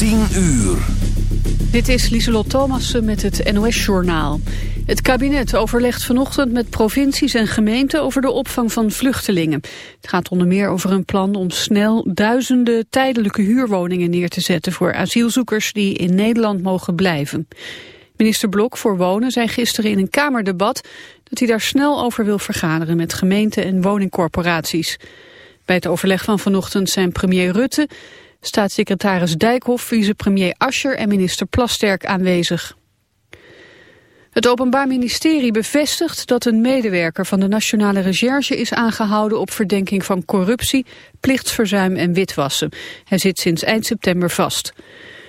10 uur. Dit is Lieselot Thomassen met het NOS-journaal. Het kabinet overlegt vanochtend met provincies en gemeenten over de opvang van vluchtelingen. Het gaat onder meer over een plan om snel duizenden tijdelijke huurwoningen neer te zetten voor asielzoekers die in Nederland mogen blijven. Minister Blok voor Wonen zei gisteren in een Kamerdebat dat hij daar snel over wil vergaderen met gemeenten en woningcorporaties. Bij het overleg van vanochtend zijn premier Rutte, staatssecretaris Dijkhoff, vicepremier Ascher en minister Plasterk aanwezig. Het Openbaar Ministerie bevestigt dat een medewerker van de Nationale Recherche is aangehouden op verdenking van corruptie, plichtsverzuim en witwassen. Hij zit sinds eind september vast.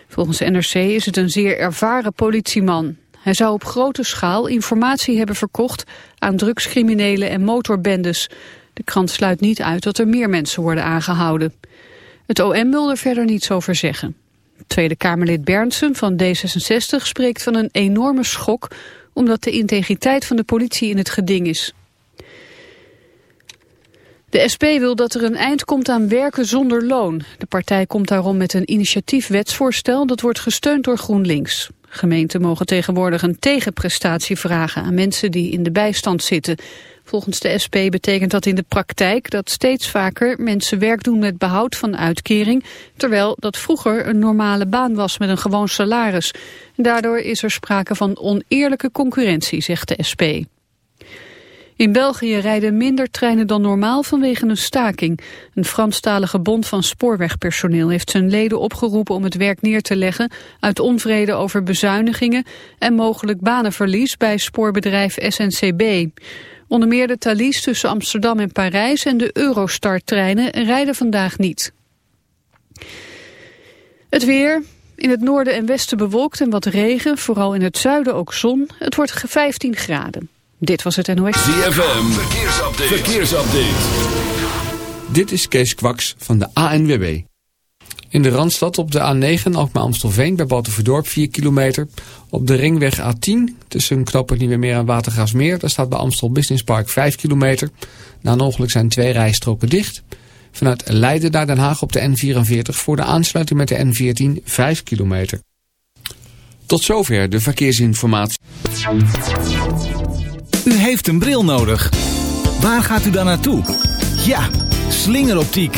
Volgens NRC is het een zeer ervaren politieman. Hij zou op grote schaal informatie hebben verkocht aan drugscriminelen en motorbendes. De krant sluit niet uit dat er meer mensen worden aangehouden. Het OM wil er verder niets over zeggen. Tweede Kamerlid Berndsen van D66 spreekt van een enorme schok... omdat de integriteit van de politie in het geding is. De SP wil dat er een eind komt aan werken zonder loon. De partij komt daarom met een initiatiefwetsvoorstel dat wordt gesteund door GroenLinks. Gemeenten mogen tegenwoordig een tegenprestatie vragen aan mensen die in de bijstand zitten. Volgens de SP betekent dat in de praktijk dat steeds vaker mensen werk doen met behoud van uitkering, terwijl dat vroeger een normale baan was met een gewoon salaris. Daardoor is er sprake van oneerlijke concurrentie, zegt de SP. In België rijden minder treinen dan normaal vanwege een staking. Een Franstalige bond van spoorwegpersoneel heeft zijn leden opgeroepen om het werk neer te leggen uit onvrede over bezuinigingen en mogelijk banenverlies bij spoorbedrijf SNCB. Onder meer de Thalys tussen Amsterdam en Parijs en de Eurostar-treinen rijden vandaag niet. Het weer, in het noorden en westen bewolkt en wat regen, vooral in het zuiden ook zon. Het wordt 15 graden. Dit was het NOS. ZFM, verkeersupdate. verkeersupdate. Dit is Kees Kwaks van de ANWB. In de Randstad op de A9 Alkmaar-Amstelveen bij Battenverdorp 4 kilometer. Op de ringweg A10 tussen knoppen niet meer aan Watergraafsmeer. Daar staat bij Amstel Business Park 5 kilometer. Na een ongeluk zijn twee rijstroken dicht. Vanuit Leiden naar Den Haag op de N44 voor de aansluiting met de N14 5 kilometer. Tot zover de verkeersinformatie. U heeft een bril nodig. Waar gaat u dan naartoe? Ja, slingeroptiek.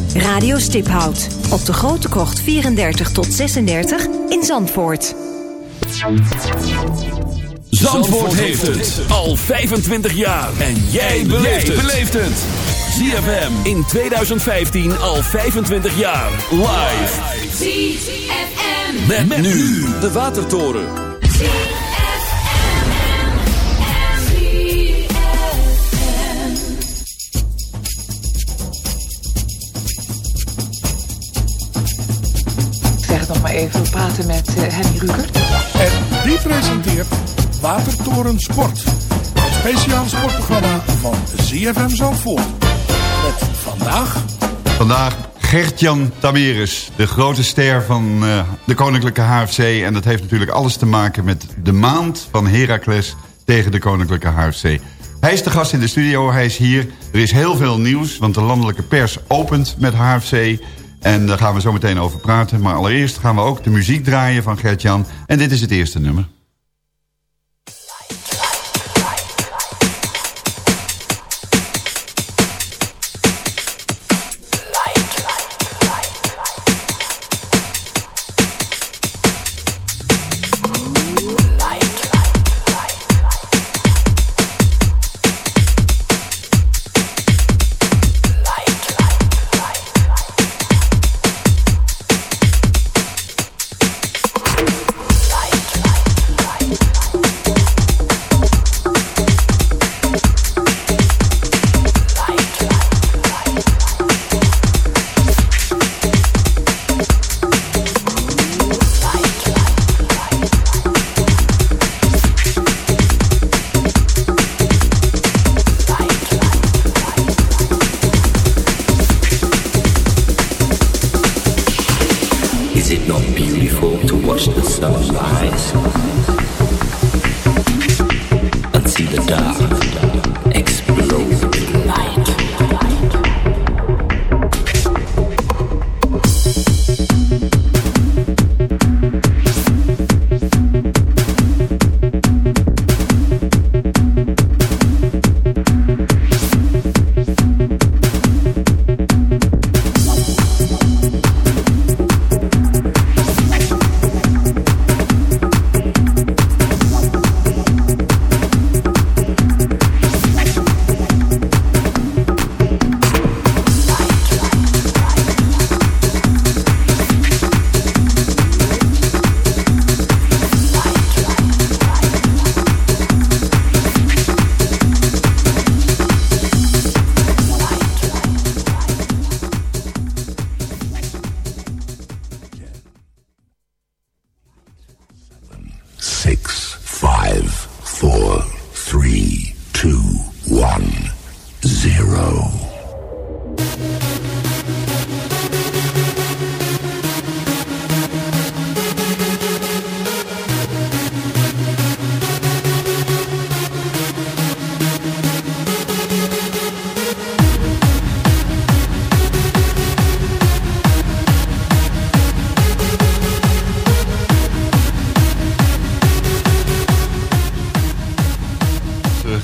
Radio Stiphout op de Grote Krocht 34 tot 36 in Zandvoort. Zandvoort heeft het al 25 jaar. En jij beleeft het. ZFM in 2015 al 25 jaar. Live. ZFM. Met, met nu de Watertoren. Even praten met uh, Henny Rukert. En die presenteert Watertoren Sport. Het speciale sportprogramma van ZFM Zandvoort. Met vandaag... Vandaag Gert-Jan Tameres, de grote ster van uh, de Koninklijke HFC. En dat heeft natuurlijk alles te maken met de maand van Heracles tegen de Koninklijke HFC. Hij is de gast in de studio, hij is hier. Er is heel veel nieuws, want de landelijke pers opent met HFC. En daar gaan we zo meteen over praten. Maar allereerst gaan we ook de muziek draaien van Gert-Jan. En dit is het eerste nummer.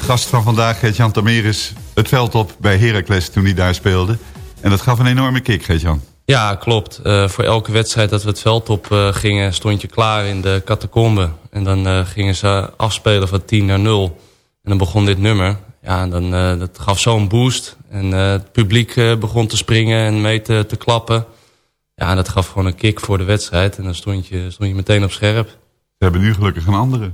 Gast van vandaag, Gert-Jan Tameris, het veld op bij Heracles toen hij daar speelde. En dat gaf een enorme kick, Gert-Jan. Ja, klopt. Uh, voor elke wedstrijd dat we het veld op uh, gingen, stond je klaar in de catacombe. En dan uh, gingen ze afspelen van 10 naar 0. En dan begon dit nummer. Ja, en dan, dat gaf zo'n boost. En het publiek begon te springen en mee te, te klappen. Ja, en dat gaf gewoon een kick voor de wedstrijd. En dan stond je, stond je meteen op scherp. Ze hebben nu gelukkig een andere.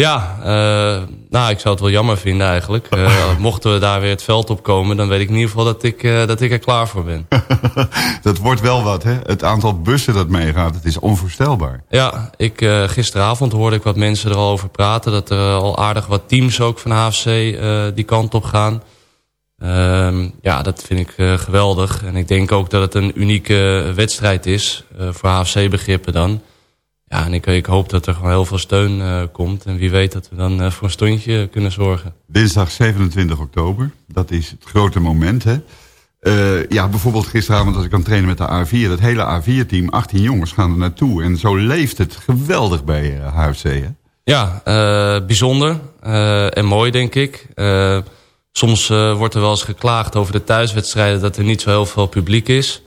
Ja, uh, nou, ik zou het wel jammer vinden eigenlijk. Uh, mochten we daar weer het veld op komen, dan weet ik in ieder geval dat ik, uh, dat ik er klaar voor ben. dat wordt wel wat, hè? Het aantal bussen dat meegaat, het is onvoorstelbaar. Ja, ik, gisteravond hoorde ik wat mensen er al over praten. Dat er al aardig wat teams ook van HFC die kant op gaan. Ehm, ja, dat vind ik geweldig. En ik denk ook dat het een unieke wedstrijd is, voor HFC-begrippen dan. Ja, en ik, ik hoop dat er gewoon heel veel steun uh, komt. En wie weet dat we dan uh, voor een stondje kunnen zorgen. Dinsdag 27 oktober, dat is het grote moment. Hè? Uh, ja, bijvoorbeeld gisteravond als ik aan het trainen met de A4. Dat hele A4-team, 18 jongens gaan er naartoe. En zo leeft het geweldig bij HFC. Hè? Ja, bijzonder en mooi denk ik. soms wordt er wel eens geklaagd over de thuiswedstrijden... dat er niet zo heel veel publiek is...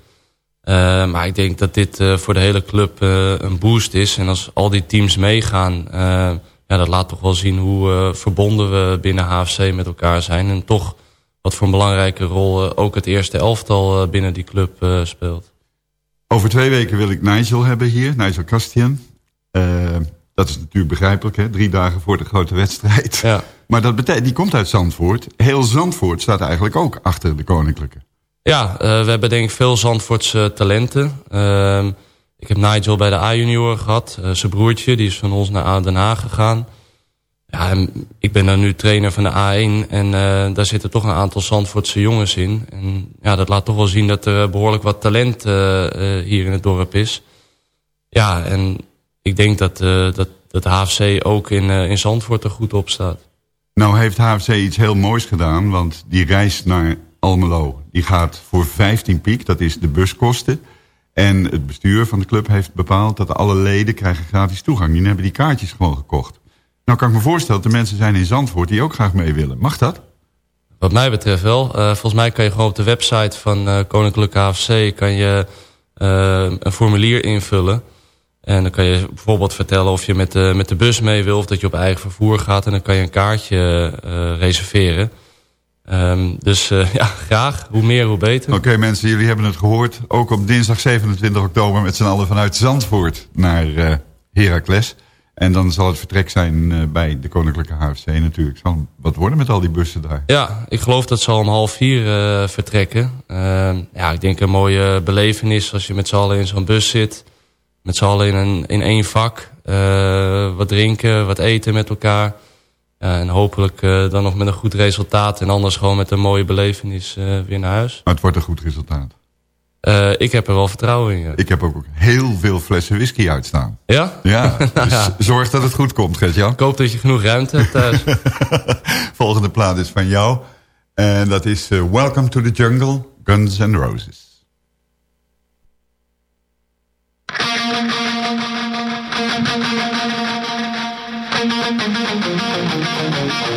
Uh, maar ik denk dat dit uh, voor de hele club uh, een boost is. En als al die teams meegaan, ja, dat laat toch wel zien hoe verbonden we binnen HFC met elkaar zijn. En toch wat voor een belangrijke rol ook het eerste elftal binnen die club speelt. Over twee weken wil ik Nigel hebben hier, Nigel Castian. dat is natuurlijk begrijpelijk, hè? drie dagen voor de grote wedstrijd. Ja. Maar dat betekent, die komt uit Zandvoort. Heel Zandvoort staat eigenlijk ook achter de Koninklijke. Ja, uh, we hebben denk ik veel Zandvoortse talenten. Uh, ik heb Nigel bij de A-junior gehad. Uh, zijn broertje, die is van ons naar Den Haag gegaan. Ja, ik ben dan nu trainer van de A1. En uh, daar zitten toch een aantal Zandvoortse jongens in. En ja, dat laat toch wel zien dat er behoorlijk wat talent hier in het dorp is. Ja, en ik denk dat, dat, dat HFC ook in, in Zandvoort er goed op staat. Nou heeft HFC iets heel moois gedaan. Want die reist naar Almelo. Die gaat voor 15 piek, dat is de buskosten. En het bestuur van de club heeft bepaald dat alle leden krijgen gratis toegang. Die hebben die kaartjes gewoon gekocht. Nou kan ik me voorstellen dat er mensen zijn in Zandvoort die ook graag mee willen. Mag dat? Wat mij betreft wel. Uh, volgens mij kan je gewoon op de website van uh, Koninklijke AFC kan je, uh, een formulier invullen. En dan kan je bijvoorbeeld vertellen of je met de, met de bus mee wil... of dat je op eigen vervoer gaat. En dan kan je een kaartje reserveren. Um, dus ja, graag. Hoe meer, hoe beter. Oké mensen, jullie hebben het gehoord. Ook op dinsdag 27 oktober met z'n allen vanuit Zandvoort naar Heracles... En dan zal het vertrek zijn uh, bij de Koninklijke HFC natuurlijk. Zal wat worden met al die bussen daar? Ja, ik geloof dat ze al om half vier uh, vertrekken. Uh, ja, ik denk een mooie belevenis als je met z'n allen in zo'n bus zit. Met z'n allen in, een, in één vak. wat drinken, wat eten met elkaar. En hopelijk dan nog met een goed resultaat. En anders gewoon met een mooie belevenis weer naar huis. Maar het wordt een goed resultaat. Uh, ik heb er wel vertrouwen in. Ja. Ik heb ook heel veel flessen whisky uitstaan. Ja? Ja, dus ja. zorg dat het goed komt, Gert-Jan. Ik hoop dat je genoeg ruimte hebt thuis. Volgende plaat is van jou. En dat is uh, Welcome to the Jungle, Guns N' Roses. Welcome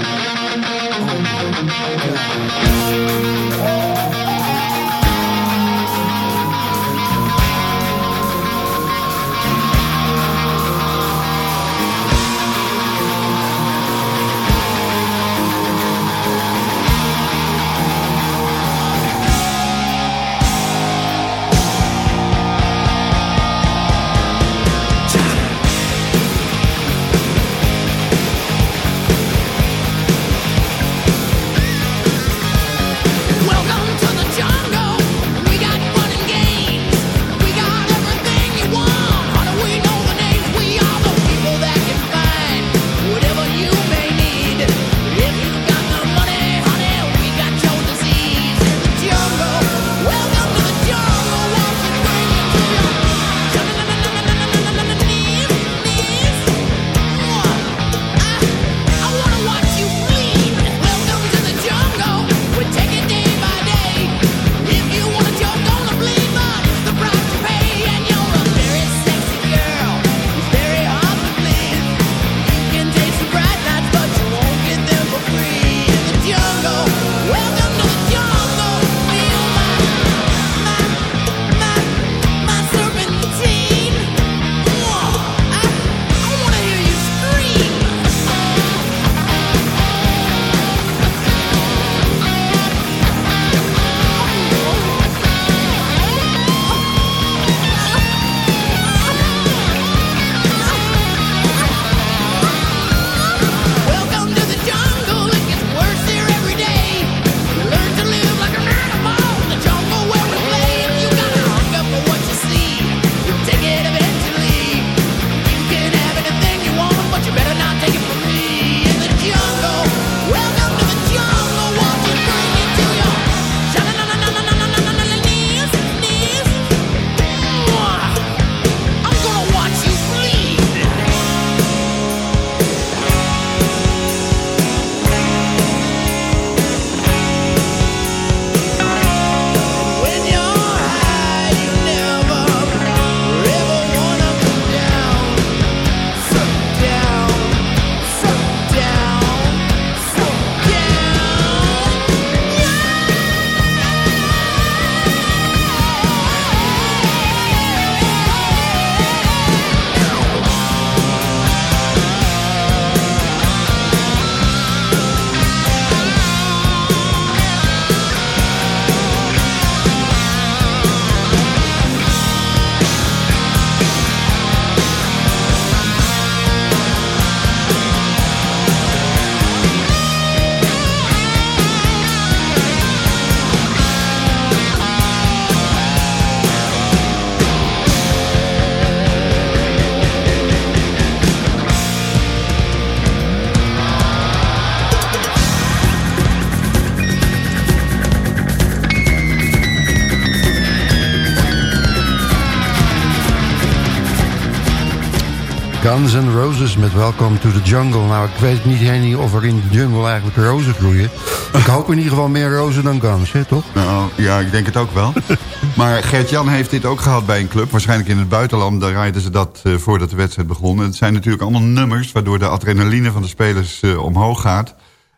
Guns N' Roses met Welcome to the Jungle. Nou, ik weet niet Henny of er in de jungle eigenlijk rozen groeien. Ik hoop in ieder geval meer rozen dan Guns, hè, toch? Nou, ja, ik denk het ook wel. maar Gert-Jan heeft dit ook gehad bij een club. Waarschijnlijk in het buitenland, daar rijden ze dat uh, voordat de wedstrijd begon. het zijn natuurlijk allemaal nummers... waardoor de adrenaline van de spelers uh, omhoog gaat.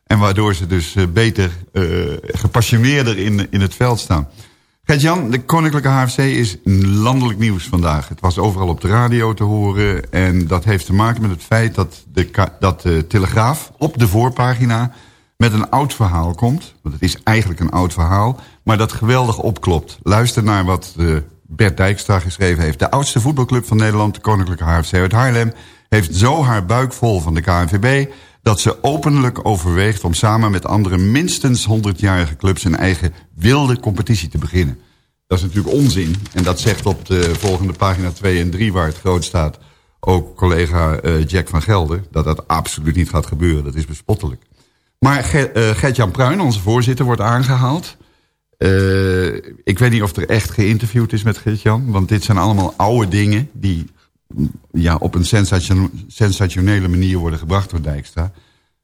En waardoor ze dus uh, beter, gepassioneerder in, in het veld staan. Gert-Jan, de Koninklijke HFC is landelijk nieuws vandaag. Het was overal op de radio te horen. En dat heeft te maken met het feit dat de, dat de Telegraaf op de voorpagina... met een oud verhaal komt. Want het is eigenlijk een oud verhaal. Maar dat geweldig opklopt. Luister naar wat uh, Bert Dijkstra geschreven heeft. De oudste voetbalclub van Nederland, de Koninklijke HFC uit Haarlem... heeft zo haar buik vol van de KNVB dat ze openlijk overweegt om samen met andere minstens 100-jarige clubs een eigen wilde competitie te beginnen. Dat is natuurlijk onzin. En dat zegt op de volgende pagina 2 en 3 waar het groot staat ook collega uh, Jack van Gelder... dat dat absoluut niet gaat gebeuren. Dat is bespottelijk. Maar uh, Gert-Jan Pruin, onze voorzitter, wordt aangehaald. Uh, ik weet niet of er echt geïnterviewd is met Gert-Jan... want dit zijn allemaal oude dingen die ja, op een sensationele manier worden gebracht door Dijkstra.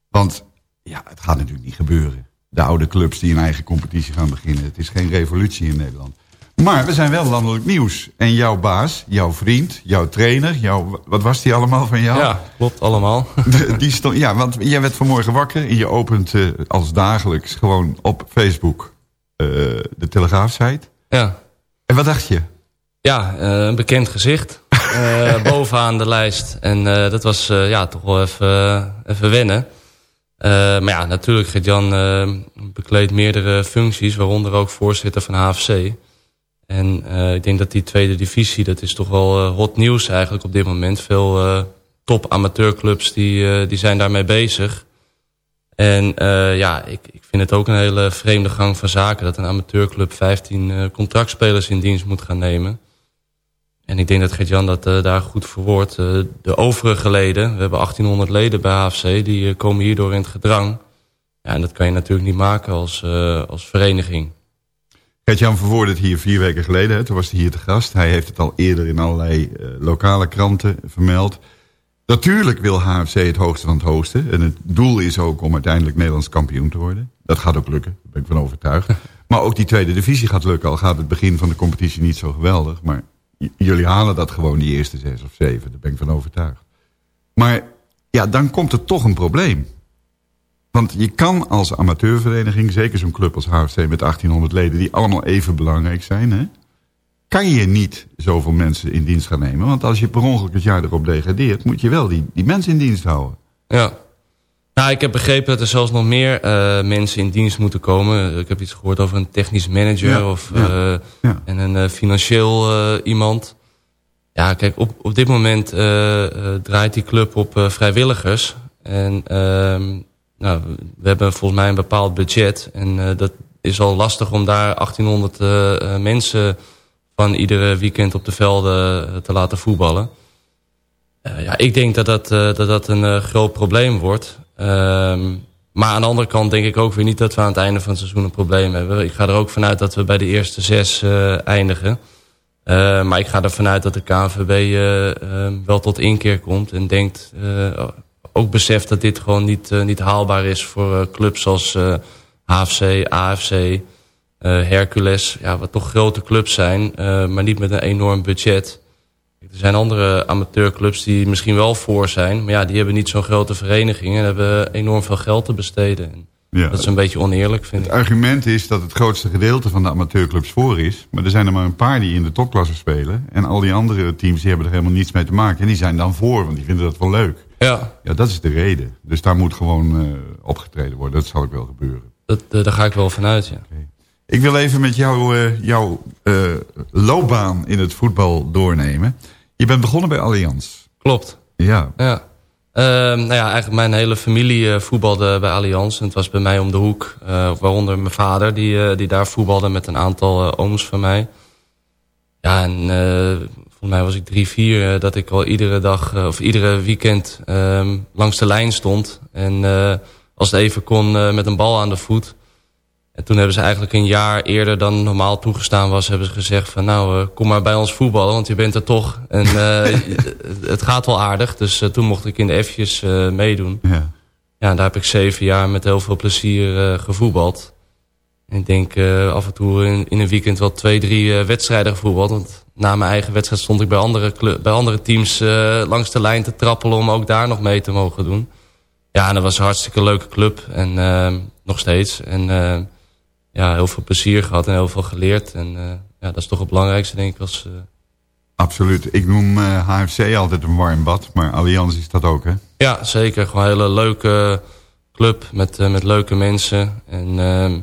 Want ja, het gaat natuurlijk niet gebeuren. De oude clubs die een eigen competitie gaan beginnen. Het is geen revolutie in Nederland. Maar we zijn wel landelijk nieuws. En jouw baas, jouw vriend, jouw trainer, jouw, wat was die allemaal van jou? Ja, klopt, allemaal. Die stond, ja, want jij werd vanmorgen wakker en je opent uh, als dagelijks gewoon op Facebook uh, de Telegraafsite. Ja. En wat dacht je? Ja, uh, een bekend gezicht. Uh, bovenaan de lijst. En uh, dat was uh, ja, toch wel even, even wennen. maar ja, natuurlijk, Gert-Jan bekleedt meerdere functies, waaronder ook voorzitter van HFC. En ik denk dat die tweede divisie, dat is toch wel hot nieuws eigenlijk op dit moment. Veel top amateurclubs die, die zijn daarmee bezig. En ja, ik, ik vind het ook een hele vreemde gang van zaken... dat een amateurclub 15 contractspelers in dienst moet gaan nemen... En ik denk dat Gert-Jan dat uh, daar goed verwoordt. Uh, de overige leden, we hebben 1800 leden bij HFC, die uh, komen hierdoor in het gedrang. Ja, en dat kan je natuurlijk niet maken als, als vereniging. Gert-Jan verwoordde het hier vier weken geleden, hè, toen was hij hier te gast. Hij heeft het al eerder in allerlei lokale kranten vermeld. Natuurlijk wil HFC het hoogste van het hoogste. En het doel is ook om uiteindelijk Nederlands kampioen te worden. Dat gaat ook lukken, daar ben ik van overtuigd. maar ook die tweede divisie gaat lukken, al gaat het begin van de competitie niet zo geweldig. Maar jullie halen dat gewoon die eerste zes of zeven. Daar ben ik van overtuigd. Maar ja, dan komt er toch een probleem. Want je kan als amateurvereniging, zeker zo'n club als HFC met 1800 leden... die allemaal even belangrijk zijn, hè, kan je niet zoveel mensen in dienst gaan nemen. Want als je per ongeluk het jaar erop degradeert... moet je wel die, die mensen in dienst houden. Ja. Nou, ik heb begrepen dat er zelfs nog meer uh, mensen in dienst moeten komen. Ik heb iets gehoord over een technisch manager ja, of, ja, uh, ja. en een uh, financieel iemand. Ja, kijk, op, op dit moment draait die club op vrijwilligers. En ehm, nou, we hebben volgens mij een bepaald budget. En dat is al lastig om daar 1800 mensen van iedere weekend op de velden te laten voetballen. ja, ik denk dat dat, dat, dat een groot probleem wordt. Um, maar aan de andere kant denk ik ook weer niet dat we aan het einde van het seizoen een probleem hebben. Ik ga er ook vanuit dat we bij de eerste zes uh, eindigen. Uh, maar ik ga er vanuit dat de KNVB uh, uh, wel tot inkeer komt. En denkt, ook beseft dat dit gewoon niet, niet haalbaar is voor clubs zoals HFC, AFC, Hercules. Ja, wat toch grote clubs zijn, maar niet met een enorm budget. Er zijn andere amateurclubs die misschien wel voor zijn. Maar ja, die hebben niet zo'n grote vereniging. En hebben enorm veel geld te besteden. Ja, dat is een beetje oneerlijk, vind het ik. Het argument is dat het grootste gedeelte van de amateurclubs voor is. Maar er zijn er maar een paar die in de topklasse spelen. En al die andere teams die hebben er helemaal niets mee te maken. En die zijn dan voor, want die vinden dat wel leuk. Ja. Ja, dat is de reden. Dus daar moet gewoon uh, opgetreden worden. Dat zal ook wel gebeuren. Dat, uh, daar ga ik wel vanuit, ja. Okay. Ik wil even met jou uh, jouw loopbaan in het voetbal doornemen. Je bent begonnen bij Allianz. Klopt. Ja. ja. Uh, nou ja, eigenlijk mijn hele familie uh, voetbalde bij Allianz. En het was bij mij om de hoek. Uh, waaronder mijn vader, die, die daar voetbalde met een aantal ooms van mij. Ja, en volgens mij was ik drie, vier... dat ik al iedere dag of iedere weekend ehm, langs de lijn stond. En als het even kon met een bal aan de voet. En toen hebben ze eigenlijk een jaar eerder dan normaal toegestaan was... hebben ze gezegd van nou, kom maar bij ons voetballen, want je bent er toch. En het gaat wel aardig, dus toen mocht ik in de F'jes meedoen. Ja. ja, daar heb ik zeven jaar met heel veel plezier gevoetbald. En ik denk af en toe in, in, een weekend wel twee, drie wedstrijden gevoetbald. Want na mijn eigen wedstrijd stond ik bij andere, bij andere teams langs de lijn te trappelen... om ook daar nog mee te mogen doen. Ja, en dat was een hartstikke leuke club. En nog steeds. En ja, heel veel plezier gehad en heel veel geleerd. En eh, ja, dat is toch het belangrijkste, denk ik. Als, uh... Absoluut. Ik noem HFC eh, altijd een warm bad. Maar Allianz is dat ook, hè? Ja, zeker. Gewoon een hele leuke club met, met leuke mensen. En ehm,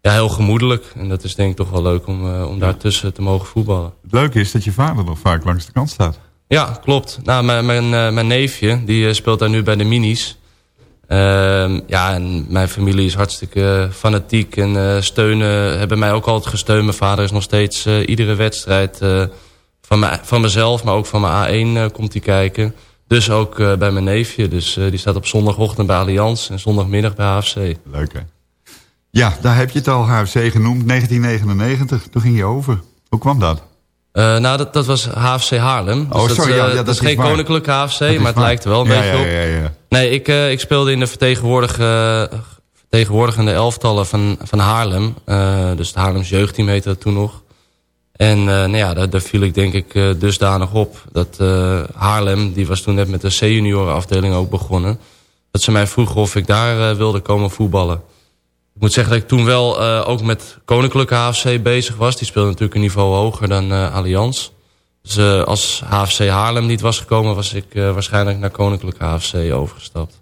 ja, heel gemoedelijk. En dat is denk ik toch wel leuk om, om daartussen te mogen voetballen. Het leuke is dat je vader nog vaak langs de kant staat. Ja, klopt. Nou, mijn, mijn, mijn neefje, die speelt daar nu bij de minis. Uh, ja, en mijn familie is hartstikke fanatiek en uh, steunen, hebben mij ook altijd gesteund. Mijn vader is nog steeds uh, iedere wedstrijd uh, van, van mezelf, maar ook van mijn A1 komt hij kijken. Dus ook bij mijn neefje. Dus die staat op zondagochtend bij Allianz en zondagmiddag bij HFC. Leuk hè? Ja, daar heb je het al HFC genoemd, 1999. Toen ging je over. Hoe kwam dat? Uh, nou, dat, dat was HFC Haarlem. Dus oh, sorry, dat, ja, ja, dat, dat is geen koninklijke HFC, maar het lijkt er wel een ja, beetje ja, op. Ja, ja, Nee, ik, uh, ik speelde in de vertegenwoordige, vertegenwoordigende elftallen van, van Haarlem. Dus het Haarlems jeugdteam heette dat toen nog. En nou ja, daar, daar, viel ik denk ik dusdanig op. Dat Haarlem, die was toen net met de C-junioren afdeling ook begonnen. Dat ze mij vroegen of ik daar wilde komen voetballen. Ik moet zeggen dat ik toen wel uh, ook met Koninklijke HFC bezig was. Die speelde natuurlijk een niveau hoger dan uh, Allianz. Dus uh, als HFC Haarlem niet was gekomen... was ik waarschijnlijk naar Koninklijke HFC overgestapt.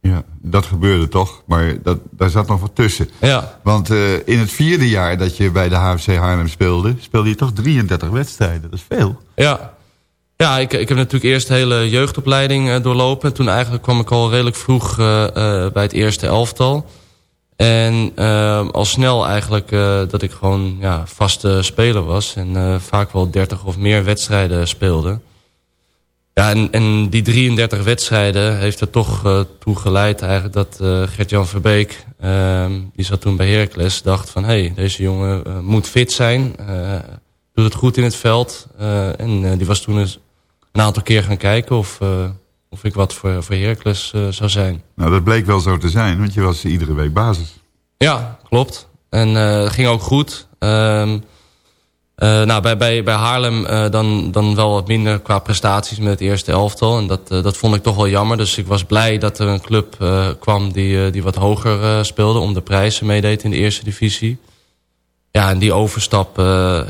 Ja, dat gebeurde toch. Maar dat, daar zat nog wat tussen. Ja. Want in het vierde jaar dat je bij de HFC Haarlem speelde... speelde je toch 33 wedstrijden. Dat is veel. Ja, ja, ik, ik heb natuurlijk eerst de hele jeugdopleiding doorlopen. Toen eigenlijk kwam ik al redelijk vroeg bij het eerste elftal... En uh, al snel eigenlijk uh, dat ik gewoon ja, vaste speler was. En uh, vaak wel 30 of meer wedstrijden speelde. Ja, en, en die 33 wedstrijden heeft er toch uh, toe geleid eigenlijk dat Gert-Jan Verbeek... Ehm, die zat toen bij Heracles, dacht van... hé, hey, deze jongen moet fit zijn, doet het goed in het veld. en die was toen een aantal keer gaan kijken of of ik wat voor, voor Heracles uh, zou zijn. Nou, dat bleek wel zo te zijn, want je was iedere week basis. Ja, klopt. En uh, het ging ook goed. Um, uh, nou, bij, bij, bij Haarlem dan, dan wel wat minder qua prestaties met het eerste elftal. En dat, dat vond ik toch wel jammer. Dus ik was blij dat er een club kwam die, die wat hoger speelde... om de prijzen meedeed in de eerste divisie. Ja, en die overstap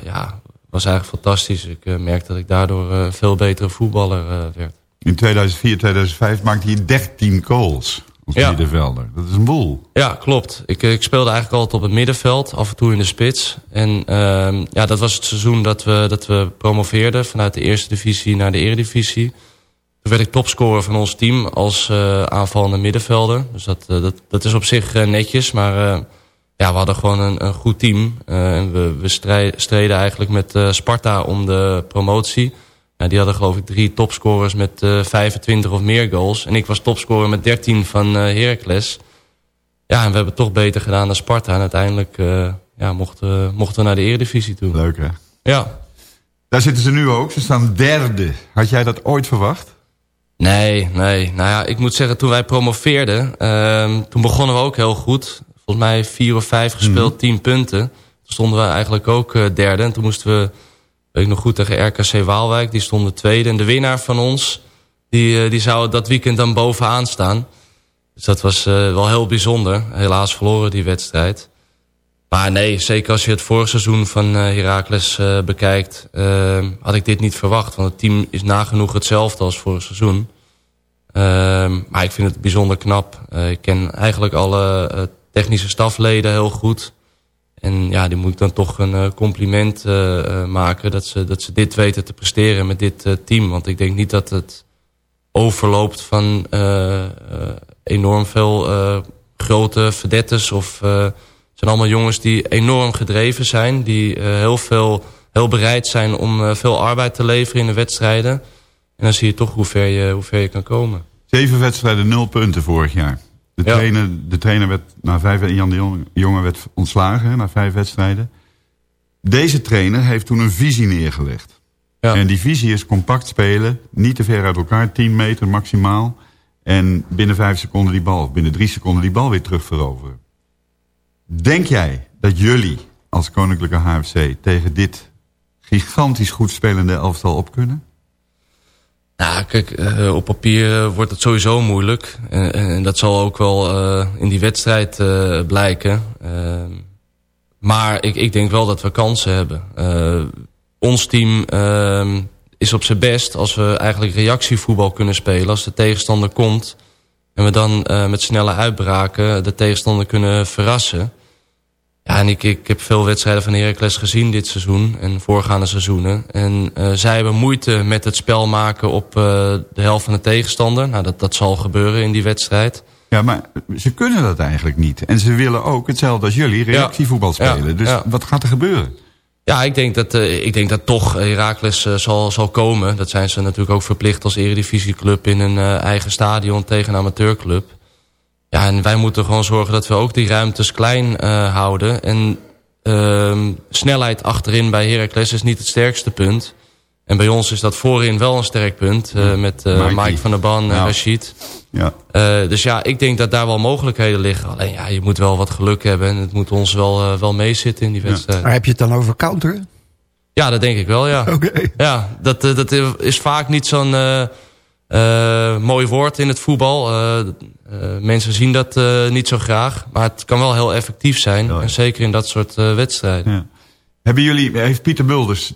ja, was eigenlijk fantastisch. Ik merkte dat ik daardoor een veel betere voetballer werd. In 2004, 2005 maakte hij 13 goals als ja. middenvelder. Dat is een boel. Ja, klopt. Ik, ik speelde eigenlijk altijd op het middenveld, af en toe in de spits. En uh, ja, dat was het seizoen dat we, dat we promoveerden vanuit de eerste divisie naar de eredivisie. Toen werd ik topscorer van ons team als uh, aanvallende middenvelder. Dus dat, uh, dat, dat is op zich netjes, maar ja, we hadden gewoon een, een goed team. en we, we streden eigenlijk met Sparta om de promotie... Nou, die hadden geloof ik drie topscorers met uh, 25 of meer goals. En ik was topscorer met 13 van uh, Heracles. Ja, en we hebben toch beter gedaan dan Sparta. En uiteindelijk uh, ja, mochten, mochten we naar de Eredivisie toe. Leuk hè? Ja. Daar zitten ze nu ook. Ze staan derde. Had jij dat ooit verwacht? Nee, nee. Nou ja, ik moet zeggen, toen wij promoveerden... Uh, toen begonnen we ook heel goed. Volgens mij vier of vijf gespeeld, mm. tien punten. Toen stonden we eigenlijk ook derde. En toen moesten we ik nog goed, tegen RKC Waalwijk. Die stonden tweede. En de winnaar van ons, die, uh, die zou dat weekend dan bovenaan staan. Dus dat was uh, wel heel bijzonder. Helaas verloren die wedstrijd. Maar nee, zeker als je het vorige seizoen van uh, bekijkt... had ik dit niet verwacht. Want het team is nagenoeg hetzelfde als vorig seizoen. Ehm, maar ik vind het bijzonder knap. ik ken eigenlijk alle technische stafleden heel goed... En ja, die moet ik dan toch een uh, compliment uh, maken... Dat ze, dat ze dit weten te presteren met dit team. Want ik denk niet dat het overloopt van enorm veel grote verdettes. Of het zijn allemaal jongens die enorm gedreven zijn. Die heel, veel, heel bereid zijn om veel arbeid te leveren in de wedstrijden. En dan zie je toch hoe ver je, hoe ver je kan komen. Zeven wedstrijden, nul punten vorig jaar. De, trainer, de trainer werd na vijf, Jan de Jonge werd ontslagen na vijf wedstrijden. Deze trainer heeft toen een visie neergelegd. Ja. En die visie is compact spelen, niet te ver uit elkaar, 10 meter maximaal. En binnen vijf seconden die bal, of binnen drie seconden die bal weer terug veroveren. Denk jij dat jullie als Koninklijke HFC tegen dit gigantisch goed spelende elftal op kunnen? Nou, kijk, uh, op papier uh, wordt het sowieso moeilijk. En, en dat zal ook wel uh, in die wedstrijd blijken. Ehm, maar ik, ik denk wel dat we kansen hebben. ons team ehm, is op zijn best als we eigenlijk reactievoetbal kunnen spelen. Als de tegenstander komt en we dan met snelle uitbraken de tegenstander kunnen verrassen. Ja, en ik, ik heb veel wedstrijden van Heracles gezien dit seizoen en voorgaande seizoenen. En uh, zij hebben moeite met het spel maken op uh, de helft van de tegenstander. Nou, dat, dat zal gebeuren in die wedstrijd. Ja, maar ze kunnen dat eigenlijk niet. En ze willen ook hetzelfde als jullie, reactievoetbal spelen. Ja, dus ja. wat gaat er gebeuren? Ja, ik denk dat, uh, ik denk dat toch Heracles zal, zal komen. Dat zijn ze natuurlijk ook verplicht als eredivisieclub in een eigen stadion tegen een amateurclub. Ja, en wij moeten gewoon zorgen dat we ook die ruimtes klein uh, houden. En uh, snelheid achterin bij Heracles is niet het sterkste punt. En bij ons is dat voorin wel een sterk punt. Uh, met uh, Mike van der Ban en ja. Rashid. Ja. dus ja, ik denk dat daar wel mogelijkheden liggen. Alleen ja, je moet wel wat geluk hebben. En het moet ons wel, wel meezitten in die wedstrijd. Maar heb je het dan over counter? Ja, dat denk ik wel, ja. Oké. Ja, dat, dat is vaak niet zo'n uh, mooi woord in het voetbal. Uh, uh, mensen zien dat niet zo graag. Maar het kan wel heel effectief zijn. En zeker in dat soort wedstrijden. Ja. Hebben jullie, heeft Pieter Mulders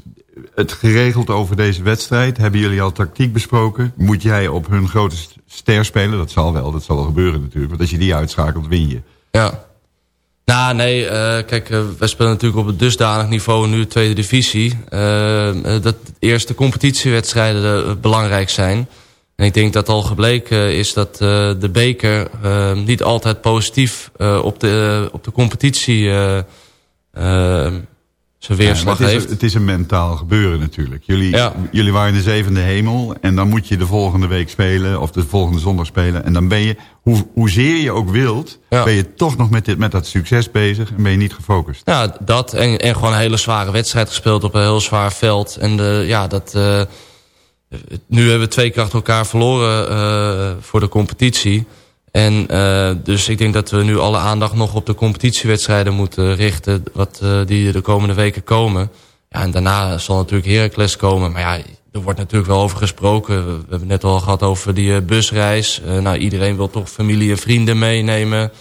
het geregeld over deze wedstrijd? Hebben jullie al tactiek besproken? Moet jij op hun grote ster spelen? Dat zal wel, dat zal wel gebeuren natuurlijk. Want als je die uitschakelt, win je. Ja. Nou, nee, uh, kijk, uh, wij spelen natuurlijk op het dusdanig niveau nu tweede divisie. Uh, dat eerste competitiewedstrijden belangrijk zijn. En ik denk dat al gebleken is dat uh, de beker uh, niet altijd positief uh, op, de, op de competitie zijn weerslag ja, het heeft. Is, het is een mentaal gebeuren natuurlijk. Jullie, ja. jullie waren in de zevende hemel en dan moet je de volgende week spelen of de volgende zondag spelen. En dan ben je, hoe, hoezeer je ook wilt, ja. ben je toch nog met, dit, met dat succes bezig en ben je niet gefocust. Ja, dat en, en gewoon een hele zware wedstrijd gespeeld op een heel zwaar veld. En de, ja, dat nu hebben we twee keer elkaar verloren uh, voor de competitie. En uh, dus ik denk dat we nu alle aandacht nog op de competitiewedstrijden moeten richten. Wat uh, die de komende weken komen. Ja, en daarna zal natuurlijk Heracles komen. Maar ja, er wordt natuurlijk wel over gesproken. We hebben net al gehad over die busreis. nou, iedereen wil toch familie en vrienden meenemen.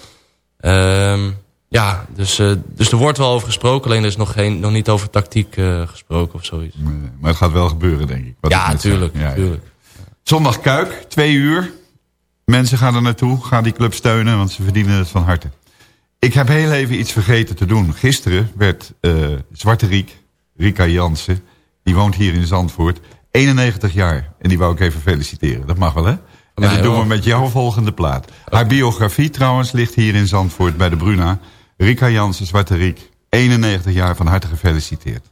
Ehm ja, dus, uh, dus er wordt wel over gesproken. Alleen er is nog, geen, nog niet over tactiek uh, gesproken of zoiets. Nee, maar het gaat wel gebeuren, denk ik. Wat ja, natuurlijk. Ja, tuurlijk. Zondag Kuik, twee uur. Mensen gaan er naartoe, gaan die club steunen, want ze verdienen het van harte. Ik heb heel even iets vergeten te doen. Gisteren werd uh, Zwarte Riek, Rika Jansen, die woont hier in Zandvoort, 91 jaar. En die wou ik even feliciteren. Dat mag wel, hè? En dat doen we met jouw volgende plaat. Haar biografie trouwens ligt hier in Zandvoort bij de Bruna. Rika Jansen, Zwarte Riek, 91 jaar van harte gefeliciteerd.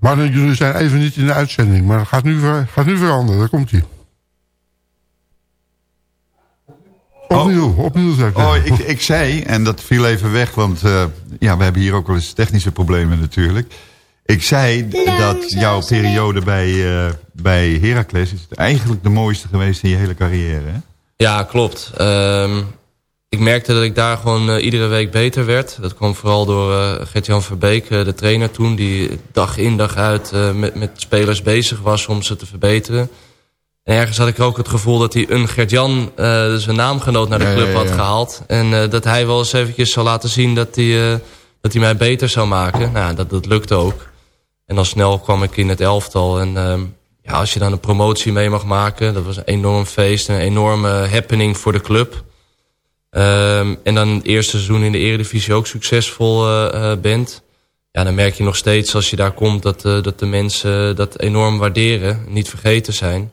Maar jullie zijn even niet in de uitzending. Maar het gaat nu, gaat nu veranderen. Daar komt hij. Opnieuw, oh. opnieuw zeg ik. Oh, ik, ik zei, en dat viel even weg, want uh, ja, we hebben hier ook wel eens technische problemen natuurlijk. Ik zei dat jouw periode bij, uh, bij Heracles is eigenlijk de mooiste geweest in je hele carrière. Hè? Ja, klopt. Um, ik merkte dat ik daar gewoon uh, iedere week beter werd. Dat kwam vooral door uh, Gert-Jan Verbeek, de trainer toen... die dag in dag uit met, met spelers bezig was om ze te verbeteren. En ergens had ik ook het gevoel dat hij een Gert-Jan, dus een naamgenoot naar de club had gehaald. En dat hij wel eens eventjes zou laten zien dat hij, dat hij mij beter zou maken. Nou, dat, dat lukte ook. En dan snel kwam ik in het elftal. En uh, ja, als je dan een promotie mee mag maken... dat was een enorm feest, een enorme happening voor de club. Um, en dan het eerste seizoen in de eredivisie ook succesvol uh, bent... ja, dan merk je nog steeds als je daar komt... dat, uh, dat de mensen dat enorm waarderen, niet vergeten zijn...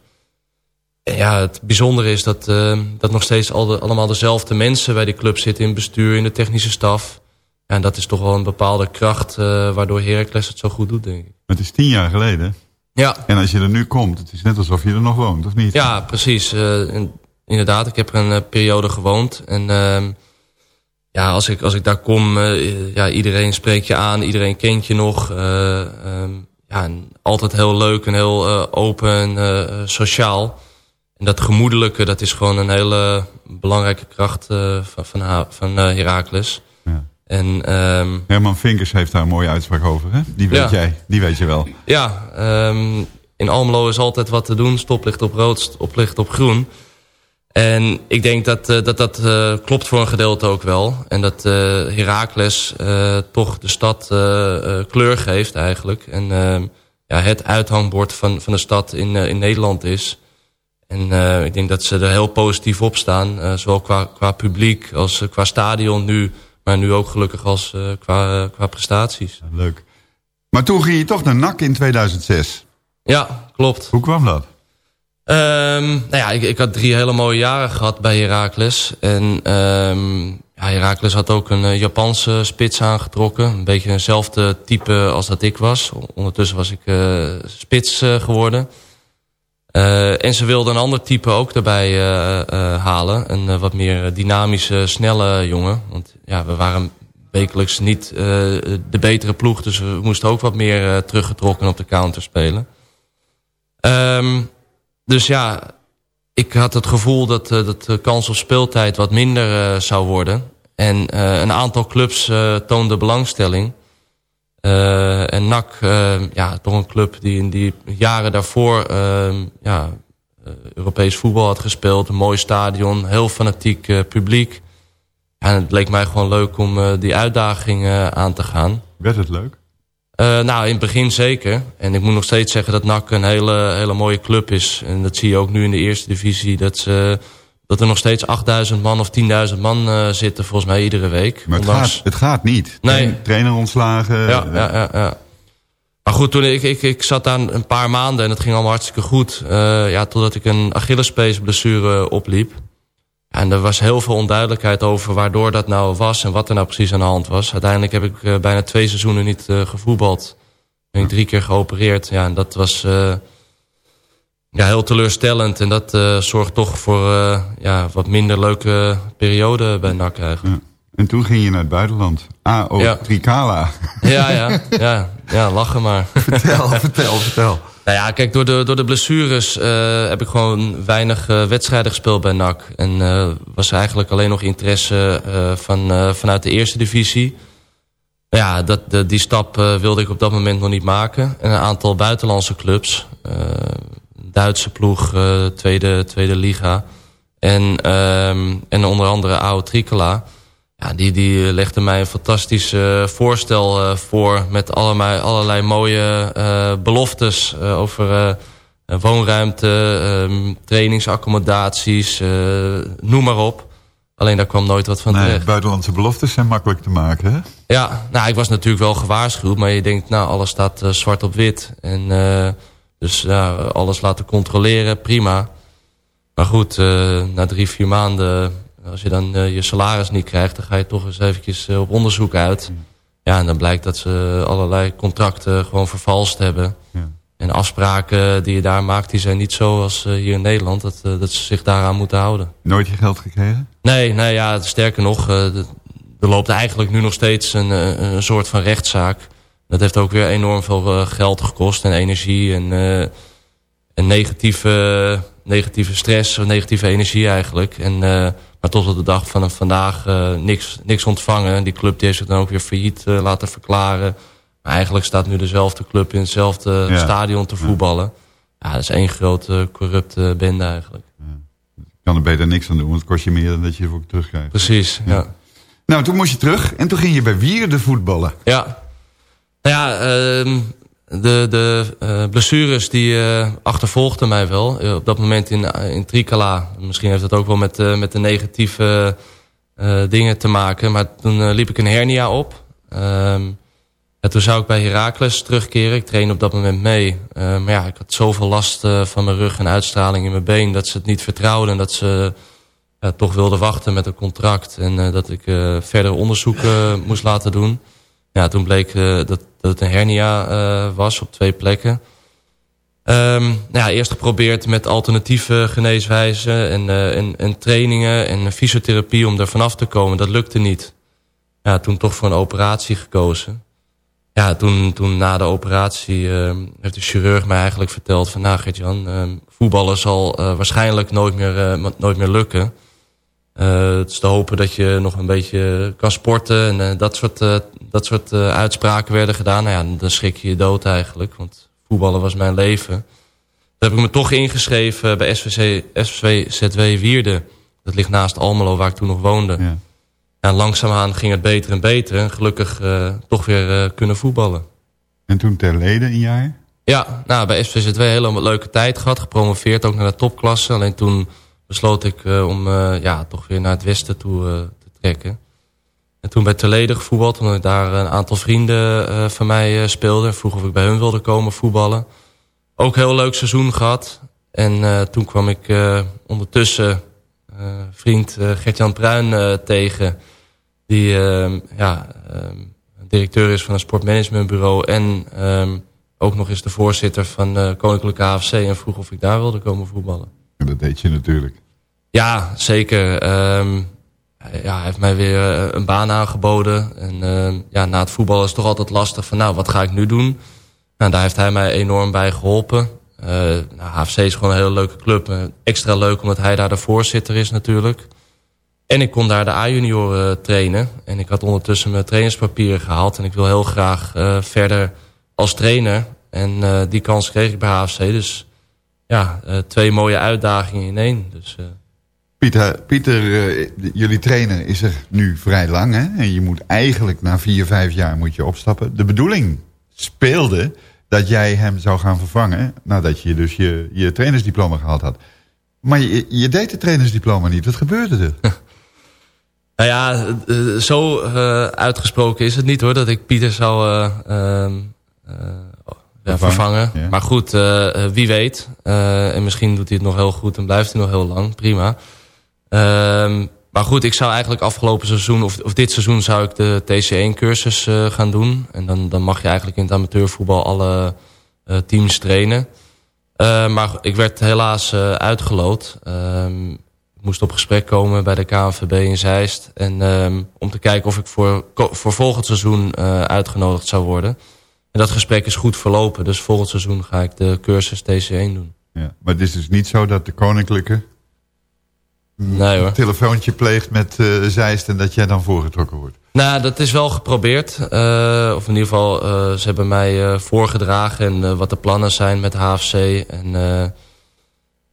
En ja, het bijzondere is dat, uh, dat nog steeds al de, allemaal dezelfde mensen bij die club zitten... in het bestuur, in de technische staf... Ja, en dat is toch wel een bepaalde kracht uh, waardoor Heracles het zo goed doet, denk ik. Het is tien jaar geleden. Ja. En als je er nu komt, het is net alsof je er nog woont, of niet? Ja, precies. Uh, inderdaad, ik heb er een uh, periode gewoond. En ehm, ja, als ik, als ik daar kom, ja, iedereen spreekt je aan, iedereen kent je nog. Um, ja, altijd heel leuk en heel open en sociaal. En dat gemoedelijke, dat is gewoon een hele belangrijke kracht van, van, van Heracles. En, um, Herman Vinkers heeft daar een mooie uitspraak over, hè? Die weet jij, die weet je wel. Ja, um, in Almelo is altijd wat te doen. Stoplicht op rood, stoplicht op groen. En ik denk dat uh, dat, dat uh, klopt voor een gedeelte ook wel. En dat uh, Heracles toch de stad kleur geeft eigenlijk. En ehm, ja, het uithangbord van, van de stad in, in Nederland is. En ik denk dat ze er heel positief op staan. zowel qua, qua publiek als qua stadion nu maar nu ook gelukkig als qua, qua prestaties. Leuk. Maar toen ging je toch naar NAC in 2006. Ja, klopt. Hoe kwam dat? Um, nou ja, ik, ik, had drie hele mooie jaren gehad bij Heracles. En um, ja, Heracles had ook een uh, Japanse spits aangetrokken. Een beetje eenzelfde type als dat ik was. Ondertussen was ik spits geworden. Uh, en ze wilden een ander type ook uh, halen. Een wat meer dynamische, snelle jongen. Want ja, we waren wekelijks niet de betere ploeg. Dus we moesten ook wat meer teruggetrokken op de counter spelen. Um, dus ja, ik had het gevoel dat, dat de kans op speeltijd wat minder zou worden. En een aantal clubs toonde belangstelling. En NAC, ja, toch een club die in die jaren daarvoor uh, ja, Europees voetbal had gespeeld. Een mooi stadion, heel fanatiek publiek. En het leek mij gewoon leuk om die uitdaging aan te gaan. Werd het leuk? Nou, in het begin zeker. En ik moet nog steeds zeggen dat NAC een hele, hele mooie club is. En dat zie je ook nu in de eerste divisie. Dat ze dat er nog steeds 8000 man of 10.000 man uh, zitten volgens mij iedere week. Maar het, gaat, het gaat niet. Nee. Trainer ontslagen. Ja, ja, ja, ja. Maar goed, toen ik, ik, ik zat daar een paar maanden en het ging allemaal hartstikke goed. Uh, ja, totdat ik een Achillespees blessure opliep. En er was heel veel onduidelijkheid over waardoor dat nou was en wat er nou precies aan de hand was. Uiteindelijk heb ik uh, bijna twee seizoenen niet gevoetbald. Ben ik drie keer geopereerd. Ja, en dat was ja, heel teleurstellend. En dat uh, zorgt toch voor uh, ja, wat minder leuke periode bij NAC eigenlijk. Ja. En toen ging je naar het buitenland. AO ja. Tricala. Ja, ja, ja, ja, lachen maar. vertel, vertel, vertel. Nou ja, kijk, door de, door de blessures uh, heb ik gewoon weinig wedstrijden gespeeld bij NAC. En was eigenlijk alleen nog interesse van, vanuit de eerste divisie. Ja, dat, die stap wilde ik op dat moment nog niet maken. En een aantal buitenlandse clubs Duitse ploeg, uh, tweede, tweede liga. En, um, en onder andere AO Tricola. Ja, die, die legde mij een fantastisch uh, voorstel uh, voor... met allerlei, allerlei mooie beloftes over woonruimte... Um, trainingsaccommodaties, noem maar op. Alleen daar kwam nooit wat van nee, terecht. Buitenlandse beloftes zijn makkelijk te maken, hè? Ja, nou, ik was natuurlijk wel gewaarschuwd... maar je denkt, nou, alles staat zwart op wit. En dus ja, alles laten controleren, prima. Maar goed, na drie, vier maanden, als je dan uh, je salaris niet krijgt... dan ga je toch eens eventjes uh, op onderzoek uit. Ja, en dan blijkt dat ze allerlei contracten gewoon vervalst hebben. Ja. En afspraken die je daar maakt, die zijn niet zo als hier in Nederland. Dat, dat ze zich daaraan moeten houden. Nooit je geld gekregen? Nee, nee ja, sterker nog, er loopt eigenlijk nu nog steeds een, een soort van rechtszaak. Dat heeft ook weer enorm veel geld gekost en energie en, en negatieve, negatieve stress, negatieve energie eigenlijk. En maar tot op de dag van vandaag uh, niks, niks ontvangen. Die club die heeft zich dan ook weer failliet uh, laten verklaren. Maar eigenlijk staat nu dezelfde club in hetzelfde ja. stadion te voetballen. Ja. dat is één grote corrupte bende eigenlijk. Ja. Je kan er beter niks aan doen, want het kost je meer dan dat je ervoor terugkrijgt. Precies, ja. Nou, toen moest je terug en toen ging je bij Wierde voetballen. Ja. Nou ja, uh, de, de uh, blessures die uh, achtervolgden mij wel. Uh, op dat moment in, in Tricala. Misschien heeft dat ook wel met, met de negatieve dingen te maken. Maar toen liep ik een hernia op. Um, en toen zou ik bij Heracles terugkeren. Ik trainde op dat moment mee. maar ja, ik had zoveel last van mijn rug en uitstraling in mijn been... dat ze het niet vertrouwden en dat ze toch wilden wachten met een contract. En dat ik verder onderzoeken moest laten doen... Ja, toen bleek uh, dat, dat het een hernia uh, was op twee plekken. Um, ja, eerst geprobeerd met alternatieve geneeswijzen en, uh, en, en, trainingen en fysiotherapie om er vanaf te komen. Dat lukte niet. Ja, toen toch voor een operatie gekozen. Ja, toen, toen na de operatie heeft de chirurg mij eigenlijk verteld van... nou Gert-Jan, voetballen zal waarschijnlijk nooit meer, nooit meer lukken... Uh, het is te hopen dat je nog een beetje kan sporten. En uh, dat soort, uh, dat soort uitspraken werden gedaan. Nou ja, dan schrik je je dood eigenlijk. Want voetballen was mijn leven. Toen heb ik me toch ingeschreven bij SVC, SVC ZW Wierde. Dat ligt naast Almelo waar ik toen nog woonde. Ja. En langzaamaan ging het beter en beter. En gelukkig toch weer kunnen voetballen. En toen ter leden een jaar? Ja, nou, bij SVC ZW een hele leuke tijd gehad. Gepromoveerd ook naar de topklasse. Alleen toen besloot ik uh, om uh, ja, toch weer naar het westen toe uh, te trekken. En toen bij Toledo gevoetbald, omdat ik daar een aantal vrienden van mij speelden. Vroeg of ik bij hun wilde komen voetballen. Ook heel leuk seizoen gehad. En toen kwam ik ondertussen vriend Gert-Jan Pruin tegen. Die ja, directeur is van een sportmanagementbureau. En um, ook nog eens de voorzitter van Koninklijke AFC. En vroeg of ik daar wilde komen voetballen. En dat deed je natuurlijk. Ja, zeker. Um, ja, hij heeft mij weer eh, een baan aangeboden. En uh, ja, na het voetbal is het toch altijd lastig van... nou, wat ga ik nu doen? Nou, daar heeft hij mij enorm bij geholpen. Uh, nou, HFC is gewoon een hele leuke club. Uh, extra leuk omdat hij daar de voorzitter is natuurlijk. En ik kon daar de A-junioren trainen. En ik had ondertussen mijn trainingspapieren gehaald. En ik wil heel graag verder als trainer. En die kans kreeg ik bij HFC. Dus ja, uh, twee mooie uitdagingen in één. Dus, uh... Pieter, Pieter uh, jullie trainer is er nu vrij lang. Hè? En je moet eigenlijk na vier, vijf jaar moet je opstappen. De bedoeling speelde dat jij hem zou gaan vervangen... nadat je dus je, je trainersdiploma gehad had. Maar je, je deed het trainersdiploma niet. Wat gebeurde er? nou ja, zo uitgesproken is het niet hoor... dat ik Pieter zou ehm, vervangen. Maar goed, uh, wie weet. Uh, en misschien doet hij het nog heel goed en blijft hij nog heel lang. Prima. Uh, maar goed, ik zou eigenlijk afgelopen seizoen... of, of dit seizoen zou ik de TC1-cursus uh, gaan doen. En dan, dan mag je eigenlijk in het amateurvoetbal alle teams trainen. maar ik werd helaas uitgeloot. Ehm, ik moest op gesprek komen bij de KNVB in Zeist. En um, om te kijken of ik voor, voor volgend seizoen uitgenodigd zou worden... En dat gesprek is goed verlopen. Dus volgend seizoen ga ik de cursus TC1 doen. Ja, maar het is dus niet zo dat de koninklijke... Nee hoor. Een telefoontje pleegt met uh, Zeist en dat jij dan voorgetrokken wordt. Nou, dat is wel geprobeerd. Uh, of in ieder geval, uh, ze hebben mij voorgedragen en wat de plannen zijn met HFC. En,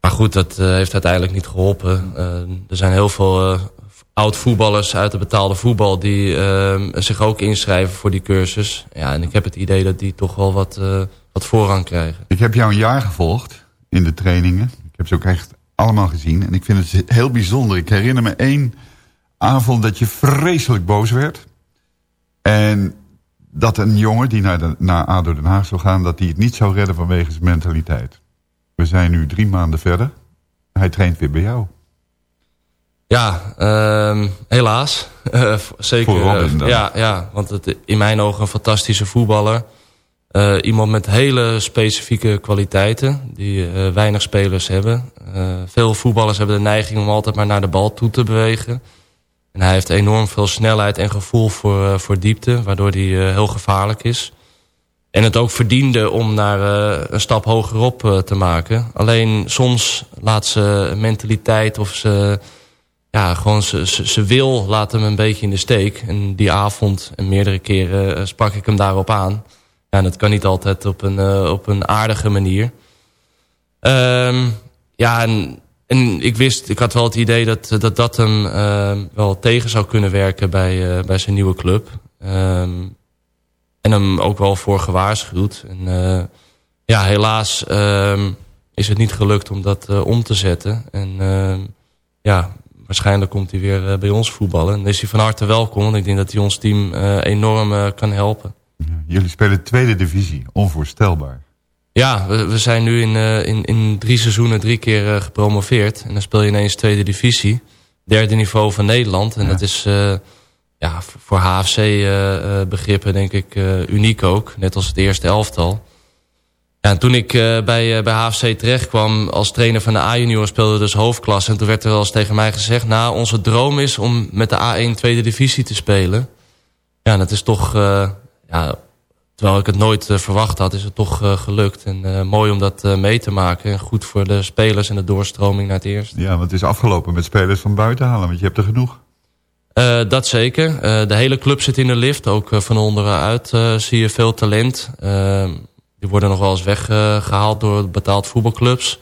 maar goed, dat heeft uiteindelijk niet geholpen. er zijn heel veel oud-voetballers uit de betaalde voetbal... die uh, zich ook inschrijven voor die cursus. Ja, en ik heb het idee dat die toch wel wat, uh, wat voorrang krijgen. Ik heb jou een jaar gevolgd in de trainingen. Ik heb ze ook echt allemaal gezien. En ik vind het heel bijzonder. Ik herinner me één avond dat je vreselijk boos werd. En dat een jongen die naar, de, naar ADO Den Haag zou gaan... dat hij het niet zou redden vanwege zijn mentaliteit. We zijn nu drie maanden verder. Hij traint weer bij jou. Ja, ehm, helaas. Zeker. Uh, ja, ja, want het, in mijn ogen een fantastische voetballer. Uh, iemand met hele specifieke kwaliteiten die uh, weinig spelers hebben. veel voetballers hebben de neiging om altijd maar naar de bal toe te bewegen. En hij heeft enorm veel snelheid en gevoel voor, voor diepte, waardoor hij heel gevaarlijk is. En het ook verdiende om naar een stap hogerop te maken. Alleen soms laat ze mentaliteit of ze ja, gewoon ze, ze, wil laat hem een beetje in de steek. En die avond en meerdere keren uh, sprak ik hem daarop aan. Ja, en dat kan niet altijd op een, uh, op een aardige manier. Um, ja, en, en ik wist, ik had wel het idee dat dat, dat hem uh, wel tegen zou kunnen werken bij, bij zijn nieuwe club. Um, en hem ook wel voor gewaarschuwd. En ja, helaas is het niet gelukt om dat om te zetten. En ja, waarschijnlijk komt hij weer eh, bij ons voetballen. En is hij van harte welkom, want ik denk dat hij ons team eh, enorm eh, kan helpen. Jullie spelen tweede divisie, onvoorstelbaar. Ja, we, we zijn nu in, in, in drie seizoenen drie keer gepromoveerd. En dan speel je ineens tweede divisie. Derde niveau van Nederland. En dat is ja, voor HFC-begrippen denk ik uniek ook. Net als het eerste elftal. Ja, en toen ik uh, bij, uh, bij HFC terecht kwam als trainer van de A-junior speelde dus hoofdklasse. En toen werd er wel eens tegen mij gezegd... nou, onze droom is om met de A1 tweede divisie te spelen. Ja, dat is toch... Uh, ja, terwijl ik het nooit verwacht had, is het toch gelukt. En mooi om dat mee te maken. En goed voor de spelers en de doorstroming naar het eerst. Ja, want het is afgelopen met spelers van buiten halen. Want je hebt er genoeg. dat zeker. de hele club zit in de lift. Ook van onderuit zie je veel talent... Die worden nog wel eens weggehaald door betaald voetbalclubs.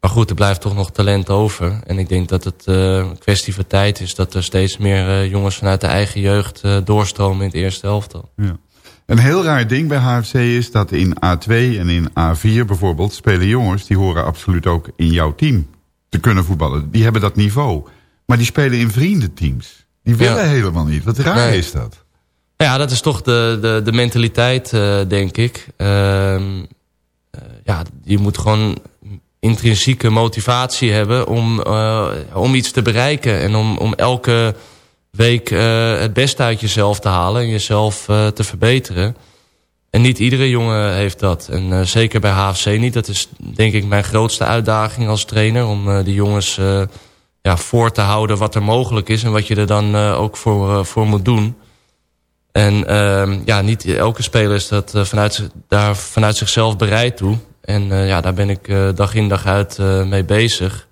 Maar goed, er blijft toch nog talent over. En ik denk dat het uh, een kwestie van tijd is... dat er steeds meer uh, jongens vanuit de eigen jeugd uh, doorstromen in het eerste elftal. Ja. Een heel raar ding bij HFC is dat in A2 en in A4 bijvoorbeeld... spelen jongens die horen absoluut ook in jouw team te kunnen voetballen. Die hebben dat niveau. Maar die spelen in vriendenteams. Die willen ja. helemaal niet. Wat raar nee. is dat? Ja, dat is toch de, de, de mentaliteit, uh, denk ik. Uh, uh, ja, je moet gewoon intrinsieke motivatie hebben om, uh, om iets te bereiken. En om, om elke week het beste uit jezelf te halen en jezelf te verbeteren. En niet iedere jongen heeft dat. En zeker bij HFC niet. Dat is denk ik mijn grootste uitdaging als trainer. Om die jongens ja, voor te houden wat er mogelijk is. En wat je er dan ook voor, voor moet doen. En uh, ja, niet elke speler is dat uh, vanuit, daar vanuit zichzelf bereid toe. En uh, ja, daar ben ik uh, dag in dag uit mee bezig.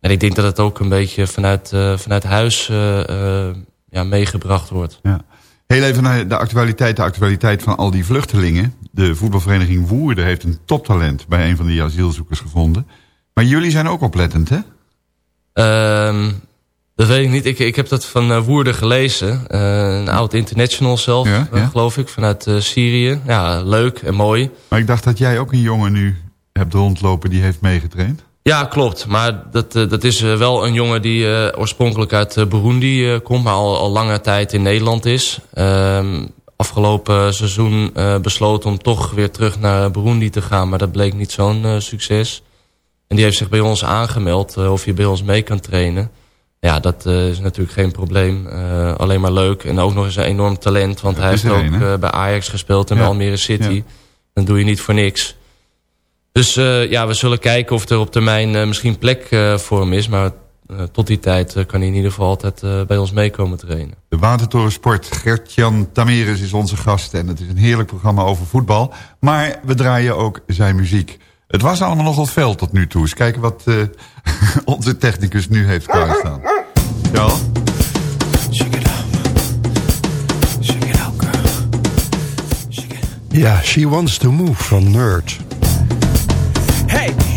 En ik denk dat het ook een beetje vanuit, vanuit huis ja, meegebracht wordt. Ja. Heel even naar de actualiteit, de actualiteit van al die vluchtelingen. De voetbalvereniging Woerden heeft een toptalent bij een van die asielzoekers gevonden. Maar jullie zijn ook oplettend, hè? Ehm, dat weet ik niet. Ik, ik heb dat van uh, Woerden gelezen. Uh, een oud international zelf, ja, ja. geloof ik, vanuit uh, Syrië. Ja, leuk en mooi. Maar ik dacht dat jij ook een jongen nu hebt rondlopen die heeft meegetraind. Ja, klopt. Maar dat, dat is wel een jongen die oorspronkelijk uit Burundi komt... maar al, al lange tijd in Nederland is. Ehm, afgelopen seizoen besloten om toch weer terug naar Burundi te gaan... maar dat bleek niet zo'n succes. En die heeft zich bij ons aangemeld of je bij ons mee kan trainen... Ja, dat uh, is natuurlijk geen probleem. Uh, alleen maar leuk. En ook nog eens een enorm talent. Want hij heeft ook uh, bij Ajax gespeeld en ja. Almere City. Ja. Dan doe je niet voor niks. Dus ja, we zullen kijken of er op termijn misschien plek voor hem is. Maar tot die tijd kan hij in ieder geval altijd bij ons meekomen trainen. De Watertoren Sport. Gert-Jan Tameres is onze gast. En het is een heerlijk programma over voetbal. Maar we draaien ook zijn muziek. Het was allemaal nogal veel tot nu toe. Eens kijken wat uh, onze technicus nu heeft klaarstaan. Ja. Ja, She Wants to Move van Nerd. Hey!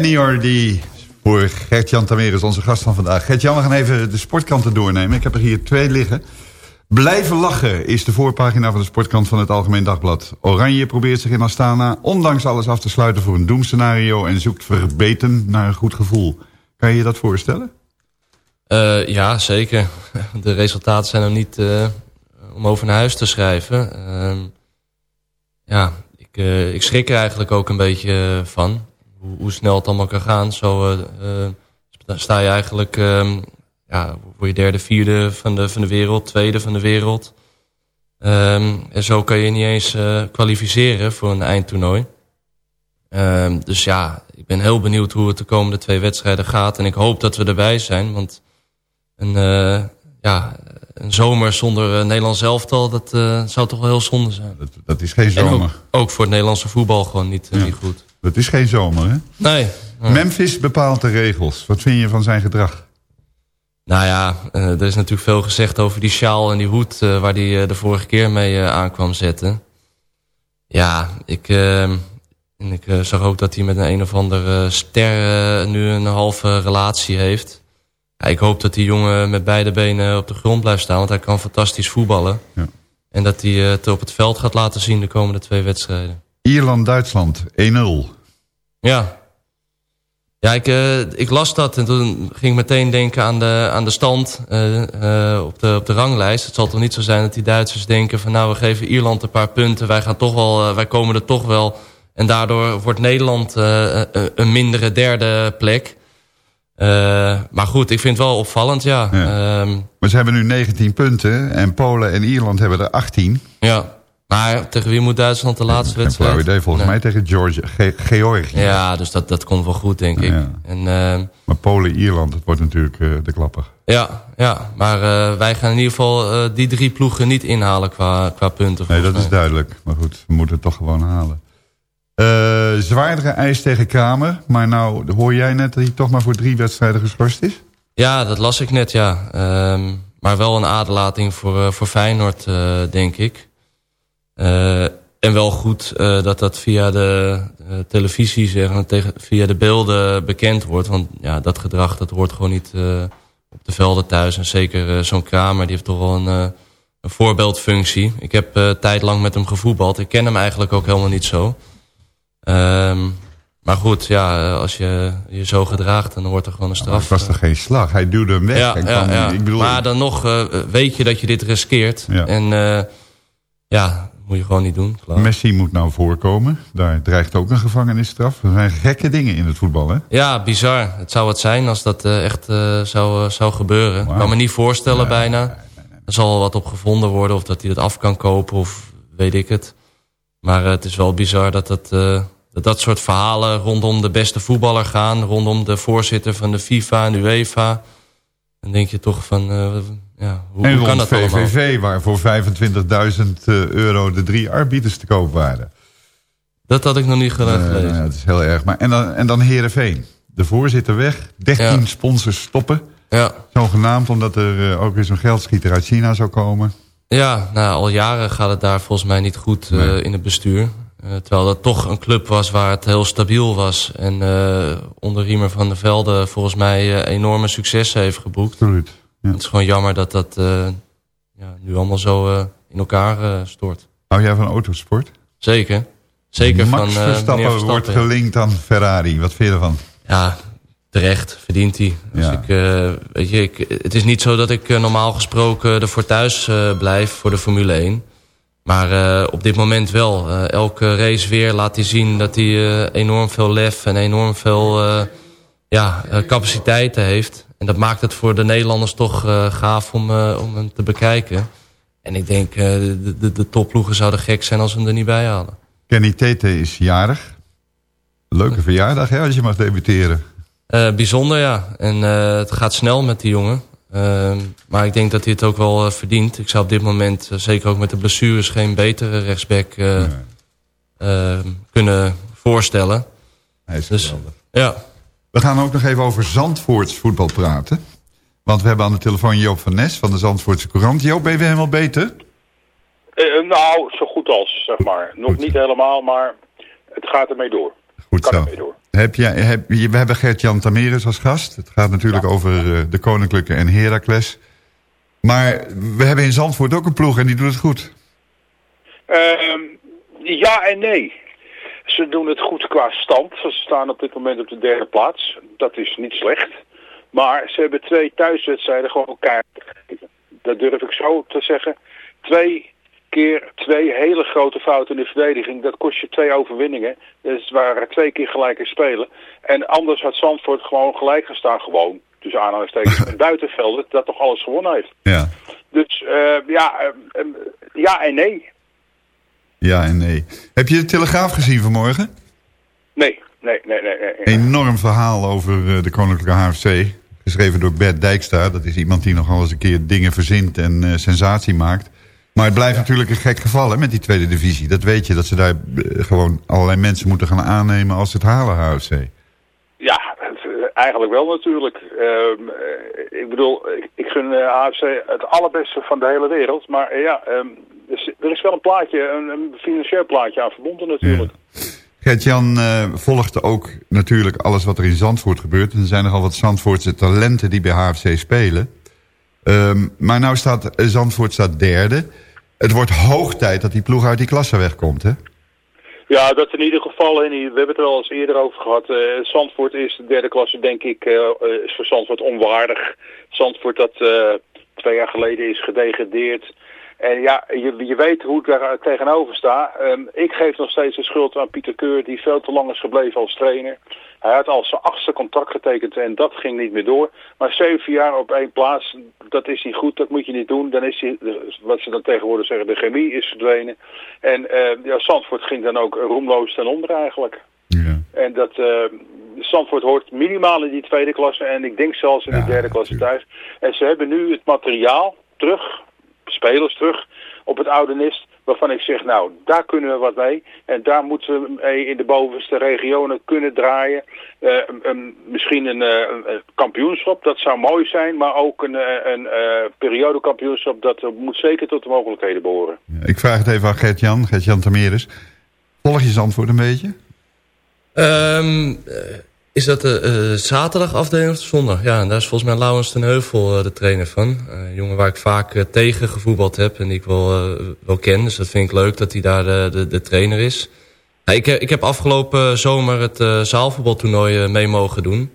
NERD voor Gert-Jan Tameres, onze gast van vandaag. Gert-Jan, we gaan even de sportkanten doornemen. Ik heb er hier twee liggen. Blijven lachen is de voorpagina van de sportkant van het Algemeen Dagblad. Oranje probeert zich in Astana ondanks alles af te sluiten voor een doemscenario... en zoekt verbeten naar een goed gevoel. Kan je je dat voorstellen? Eh, ja, zeker. De resultaten zijn nog niet eh, om over naar huis te schrijven. Ehm, ja, ik, eh, ik schrik er eigenlijk ook een beetje van. Hoe, hoe snel het allemaal kan gaan. Zo eh, eh, sta je eigenlijk... ehm, ja, voor je derde, vierde van de, van de wereld, tweede van de wereld. Ehm, en zo kan je niet eens eh, kwalificeren voor een eindtoernooi. Ehm, dus ja, ik ben heel benieuwd hoe het de komende twee wedstrijden gaat. En ik hoop dat we erbij zijn. Want een, ja, een zomer zonder uh, Nederlands elftal, dat zou toch wel heel zonde zijn. Dat, dat is geen En zomer. ook, ook voor het Nederlandse voetbal gewoon niet, niet goed. Dat is geen zomer, hè? Nee. Memphis bepaalt de regels. Wat vind je van zijn gedrag? Nou ja, eh, er is natuurlijk veel gezegd over die sjaal en die hoed... eh, waar hij de vorige keer mee eh, aankwam zetten. Ja, ik, eh, en ik eh, zag ook dat hij met een een of andere ster... eh, nu een halve relatie heeft. Ja, ik hoop dat die jongen met beide benen op de grond blijft staan... want hij kan fantastisch voetballen. Ja. En dat hij het op het veld gaat laten zien de komende twee wedstrijden. Ierland-Duitsland 1-0. Ja. Ja, ik, eh, ik las dat en toen ging ik meteen denken aan de, aan de stand eh, eh, op, de, op de ranglijst. Het zal toch niet zo zijn dat die Duitsers denken van nou we geven Ierland een paar punten. Wij, gaan toch wel, wij komen er toch wel. En daardoor wordt Nederland een- mindere derde plek. Maar goed, ik vind het wel opvallend, ja. Ja. Ehm, Maar ze hebben nu 19 punten en Polen en Ierland hebben er 18. ja. Maar tegen wie moet Duitsland de laatste Geen wedstrijd? flauw idee, volgens Nee. mij tegen Georgia, Ge- Georgië. Ja, dus dat, dat komt wel goed, denk ik. Ja. En, ehm, Maar Polen-Ierland, dat wordt natuurlijk eh, de klapper. Ja, ja. maar eh, wij gaan in ieder geval eh, die drie ploegen niet inhalen qua, qua punten. Nee, dat is duidelijk. Maar goed, we moeten het toch gewoon halen. Eh, zwaardere eis tegen Kramer. Maar nou hoor jij net dat hij toch maar voor drie wedstrijden geschorst is? Ja, dat las ik net, ja. Ehm, maar wel een aderlating voor, eh, voor Feyenoord, eh, denk ik. Eh, en wel goed eh, dat dat via de eh, televisie, zeg maar, tegen, via de beelden bekend wordt. Want ja, dat gedrag dat hoort gewoon niet op de velden thuis. En zeker zo'n Kramer, die heeft toch wel een, een voorbeeldfunctie. Ik heb eh tijdlang met hem gevoetbald. Ik ken hem eigenlijk ook helemaal niet zo. Ehm, maar goed, ja, als je je zo gedraagt, dan wordt er gewoon een straf. Het was toch geen slag? Hij duwde hem weg. Ja, en ja, kwam-. Ik bedoel, maar dan nog weet je dat je dit riskeert. En ja, moet je gewoon niet doen. Klaar. Messi moet nou voorkomen. Daar dreigt ook een gevangenisstraf. Er zijn gekke dingen in het voetbal, hè? Ja, bizar. Het zou wat zijn als dat eh, echt eh, zou, eh, zou gebeuren. Ik kan me niet voorstellen bijna. Er zal wel wat op gevonden worden of dat hij het af kan kopen of weet ik het. Maar het is wel bizar dat dat, dat dat soort verhalen rondom de beste voetballer gaan. Rondom de voorzitter van de FIFA en de UEFA. Dan denk je toch van, uh, ja, hoe, en hoe kan dat VVV, waar voor 25.000 euro de drie arbiters te koop waren. Dat had ik nog niet gedaan Uh, gelezen. ja, dat is heel erg. Maar, en, dan, en dan Heerenveen. De voorzitter weg, 13 Ja. sponsors stoppen. Ja. Zogenaamd omdat er ook weer zo'n geldschieter uit China zou komen. Ja, nou, al jaren gaat het daar volgens mij niet goed uh, in het bestuur. Uh, terwijl dat toch een club was waar het heel stabiel was. En uh, onder Riemer van der Velde volgens mij uh, enorme successen heeft geboekt. Absoluut. Ja. Het is gewoon jammer dat dat ja, nu allemaal zo in elkaar stort. Hou jij van autosport? Zeker. Zeker Max van Verstappen, Verstappen wordt gelinkt aan Ferrari. Wat vind je ervan? Ja, terecht. Verdient hij. Dus Ja. ik, weet je, ik, het is niet zo dat ik normaal gesproken ervoor thuis blijf voor de Formule 1. Maar uh, op dit moment wel. Uh, elke race weer laat hij zien dat hij uh, enorm veel lef en enorm veel ja, capaciteiten heeft. En dat maakt het voor de Nederlanders toch gaaf om, om hem te bekijken. En ik denk, de, de, de topploegen zouden gek zijn als ze hem er niet bij halen. Kenny Tete is jarig. Leuke verjaardag hè, als je mag debuteren. Bijzonder, ja. En het gaat snel met die jongen. Uh, maar ik denk dat hij het ook wel uh, verdient. Ik zou op dit moment, uh, zeker ook met de blessures... geen betere rechtsback uh, nee. kunnen voorstellen. Hij is dus, geweldig. Ja. We gaan ook nog even over Zandvoorts voetbal praten. Want we hebben aan de telefoon Joop van Nes van de Zandvoortse Courant. Joop, ben je weer helemaal beter? nou, zo goed als, zeg maar. Nog goed. niet helemaal, maar het gaat ermee door. Goed kan zo. Ermee door. Heb je, heb, we hebben Gert-Jan Tameres als gast. Het gaat natuurlijk ja. over uh, de Koninklijke en Heracles. Maar we hebben in Zandvoort ook een ploeg en die doet het goed. Uh, ja en nee. Ze doen het goed qua stand. Ze staan op dit moment op de derde plaats. Dat is niet slecht. Maar ze hebben twee thuiswedstrijden gewoon elkaar gegeven. Dat durf ik zo te zeggen. Twee keer twee hele grote fouten in de verdediging. Dat kost je twee overwinningen. Dus het waren twee keer gelijke spelen. En anders had Zandvoort gewoon gelijk gestaan. Gewoon, tussen aanhalingstekens, in buitenvelden. Dat toch alles gewonnen heeft. Ja. Dus uh, ja, uh, uh, ja en nee. Ja en nee. Heb je de Telegraaf gezien vanmorgen? Nee, nee, nee, nee. nee. Enorm verhaal over eh, de Koninklijke HFC. Geschreven door Bert Dijkstra. Dat is iemand die nogal eens een keer dingen verzint en sensatie maakt. Maar het blijft ja. natuurlijk een gek geval hè, met die tweede divisie. Dat weet je, dat ze daar uh, gewoon allerlei mensen moeten gaan aannemen als ze het halen, HFC. Ja, uh, eigenlijk wel natuurlijk. Uh, ik bedoel, ik, ik gun HFC het allerbeste van de hele wereld. Maar ja, um, dus, er is wel een plaatje, een, een financieel plaatje aan verbonden natuurlijk. Ja. Gert-Jan uh, volgt ook natuurlijk alles wat er in Zandvoort gebeurt. En er zijn nogal wat Zandvoortse talenten die bij HFC spelen. Um, maar nou staat Zandvoort staat derde. Het wordt hoog tijd dat die ploeg uit die klasse wegkomt, hè? Ja, dat in ieder geval. En we hebben het er al eens eerder over gehad. Uh, Zandvoort is de derde klasse, denk ik, uh, is voor Zandvoort onwaardig. Zandvoort dat twee jaar geleden is gedegradeerd. En ja, je, je weet hoe ik daar tegenover sta. Um, ik geef nog steeds de schuld aan Pieter Keur, die veel te lang is gebleven als trainer. Hij had al zijn achtste contract getekend en dat ging niet meer door. Maar zeven jaar op één plaats, dat is niet goed, dat moet je niet doen. Dan is die, wat ze dan tegenwoordig zeggen, de chemie is verdwenen. En uh, ja, Zandvoort ging dan ook roemloos ten onder eigenlijk. Ja. En dat, uh, Zandvoort hoort minimaal in die tweede klasse en ik denk zelfs in ja, de derde klasse thuis. En ze hebben nu het materiaal terug, spelers terug, op het oude nest. Waarvan ik zeg, nou, daar kunnen we wat mee. En daar moeten we mee in de bovenste regionen kunnen draaien. Uh, um, misschien een, uh, een, kampioenschap, dat zou mooi zijn. Maar ook een, een uh, periodekampioenschap, dat moet zeker tot de mogelijkheden behoren. Ik vraag het even aan Gert-Jan, Gert-Jan Tameres. Volg je Zandvoort een beetje? Um, is dat de uh, zaterdag afdeling of de zondag? Ja, en daar is volgens mij Laurens ten Heuvel uh, de trainer van. Uh, jongen waar ik vaak tegen gevoetbald heb en die ik wel, wel ken. Dus dat vind ik leuk dat hij daar de, de, trainer is. Ja, ik, ik heb afgelopen zomer het zaalvoetbaltoernooi mee mogen doen.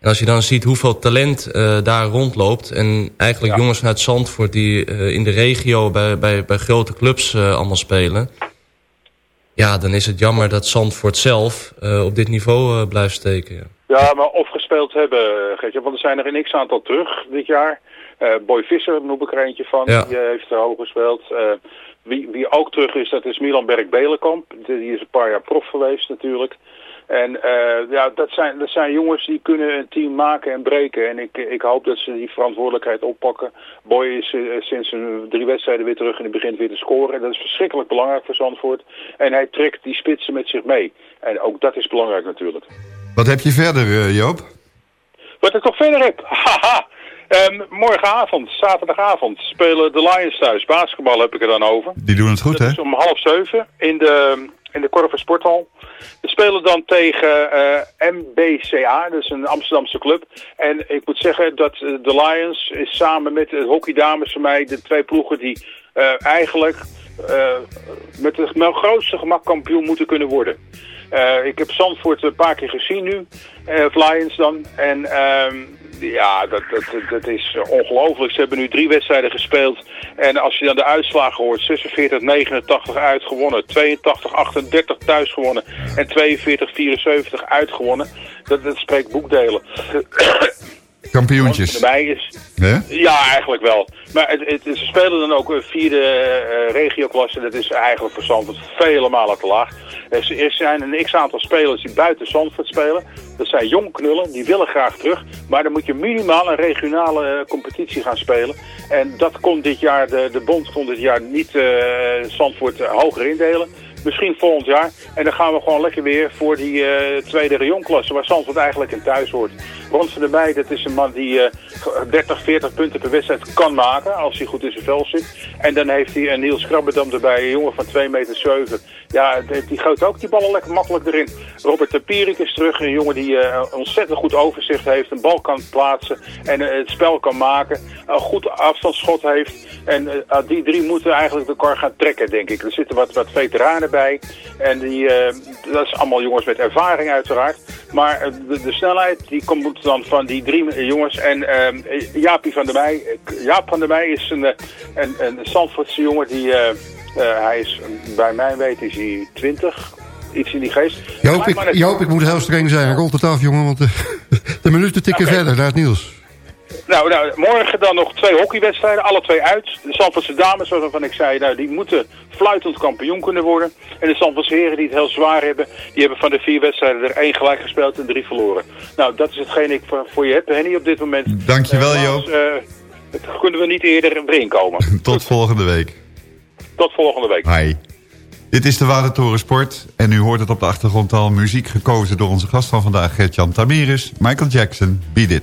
En als je dan ziet hoeveel talent daar rondloopt... en eigenlijk ja. jongens vanuit Zandvoort die in de regio bij, bij, bij grote clubs allemaal spelen... Ja, dan is het jammer dat Zandvoort zelf uh, op dit niveau uh, blijft steken. Ja. ja, maar of gespeeld hebben, Gertje, want er zijn er een x-aantal terug dit jaar. Uh, Boy Visser noem ik er eentje van, ja. die heeft er hoog gespeeld. wie, wie ook terug is, dat is Milan Berg-Belenkamp. Die is een paar jaar prof geweest natuurlijk. En eh, ja, dat zijn, dat zijn jongens die kunnen een team maken en breken. En ik, ik hoop dat ze die verantwoordelijkheid oppakken. Boy is eh, sinds een drie wedstrijden weer terug en hij begint weer te scoren. En dat is verschrikkelijk belangrijk voor Zandvoort. En hij trekt die spitsen met zich mee. En ook dat is belangrijk natuurlijk. Wat heb je verder, eh, Joop? Wat ik nog verder heb? Haha! Ehm, morgenavond, zaterdagavond, spelen de Lions thuis. Basketbal heb ik er dan over. Die doen het goed, Dat hè? is om half zeven in de, in de Korver Sporthal. We spelen dan tegen eh, MBCA, is een Amsterdamse club. En ik moet zeggen dat eh, de Lions is samen met de hockeydames van mij de twee ploegen die eh, eigenlijk met het grootste gemak kampioen moeten kunnen worden. Ik heb Zandvoort een paar keer gezien nu, of Lions dan. En ehm, ja, dat, dat, dat- is eh, ongelooflijk. Ze hebben nu drie wedstrijden gespeeld. En als je dan de uitslagen hoort, 46-89 uitgewonnen, 82-38 thuis gewonnen en 42-74 uitgewonnen. Dat, dat spreekt boekdelen. Kampioentjes. Is, Hè? ja, eigenlijk wel. Maar het, het, ze spelen dan ook een vierde eh, regioklasse. Dat is eigenlijk voor Zandvoort vele malen te laag. Er, er zijn een x-aantal spelers die buiten Zandvoort spelen. Dat zijn jong knullen, die willen graag terug. Maar dan moet je minimaal een regionale eh, competitie gaan spelen. En dat kon dit jaar, de, de bond kon dit jaar niet eh Zandvoort eh, hoger indelen. Misschien volgend jaar. En dan gaan we gewoon lekker weer voor die eh, tweede rayonklasse, waar Zandvoort eigenlijk in thuis hoort. Ron van der Meij, dat is een man die eh, 30, 40 punten per wedstrijd kan maken, als hij goed in zijn vel zit. En dan heeft hij een Niels Krabbedam erbij, een jongen van 2 meter 7. Ja, die- gooit ook die ballen lekker makkelijk erin. Robert de is terug, een jongen die eh, ontzettend goed overzicht heeft, een bal kan plaatsen en eh, het spel kan maken. Een goed afstandsschot heeft. En eh, die drie moeten eigenlijk de kar gaan trekken, denk ik. Er zitten wat, wat veteranen bij. En die, dat is allemaal jongens met ervaring uiteraard. Maar de, de snelheid die komt dan van die drie jongens. En Jaapie van der Meij. Jaap van der Meij is een, een, een jongen die... eh, eh, hij is, bij mijn weten is hij 20. Iets in die geest. Joop, ik, Joop, ik moet heel streng zijn. Rond het af, jongen, want de, de minuten tikken verder naar het nieuws. Nou, nou, morgen dan nog twee hockeywedstrijden, alle twee uit. De Zandvoortse dames, waarvan ik zei, nou, die moeten fluitend kampioen kunnen worden. En de Zandvoortse heren die het heel zwaar hebben, die hebben van de vier wedstrijden er één gelijk gespeeld en drie verloren. Nou, dat is hetgeen ik voor, voor je heb, Henny, op dit moment. Dankjewel, Eh, Joop. eh, het kunnen we niet eerder erin komen. Tot volgende week. Tot volgende week. Hi. Dit is de Wadertoren Sport. En u hoort het op de achtergrond al. Muziek gekozen door onze gast van vandaag, Gert-Jan Tamiris. Michael Jackson, Beat It.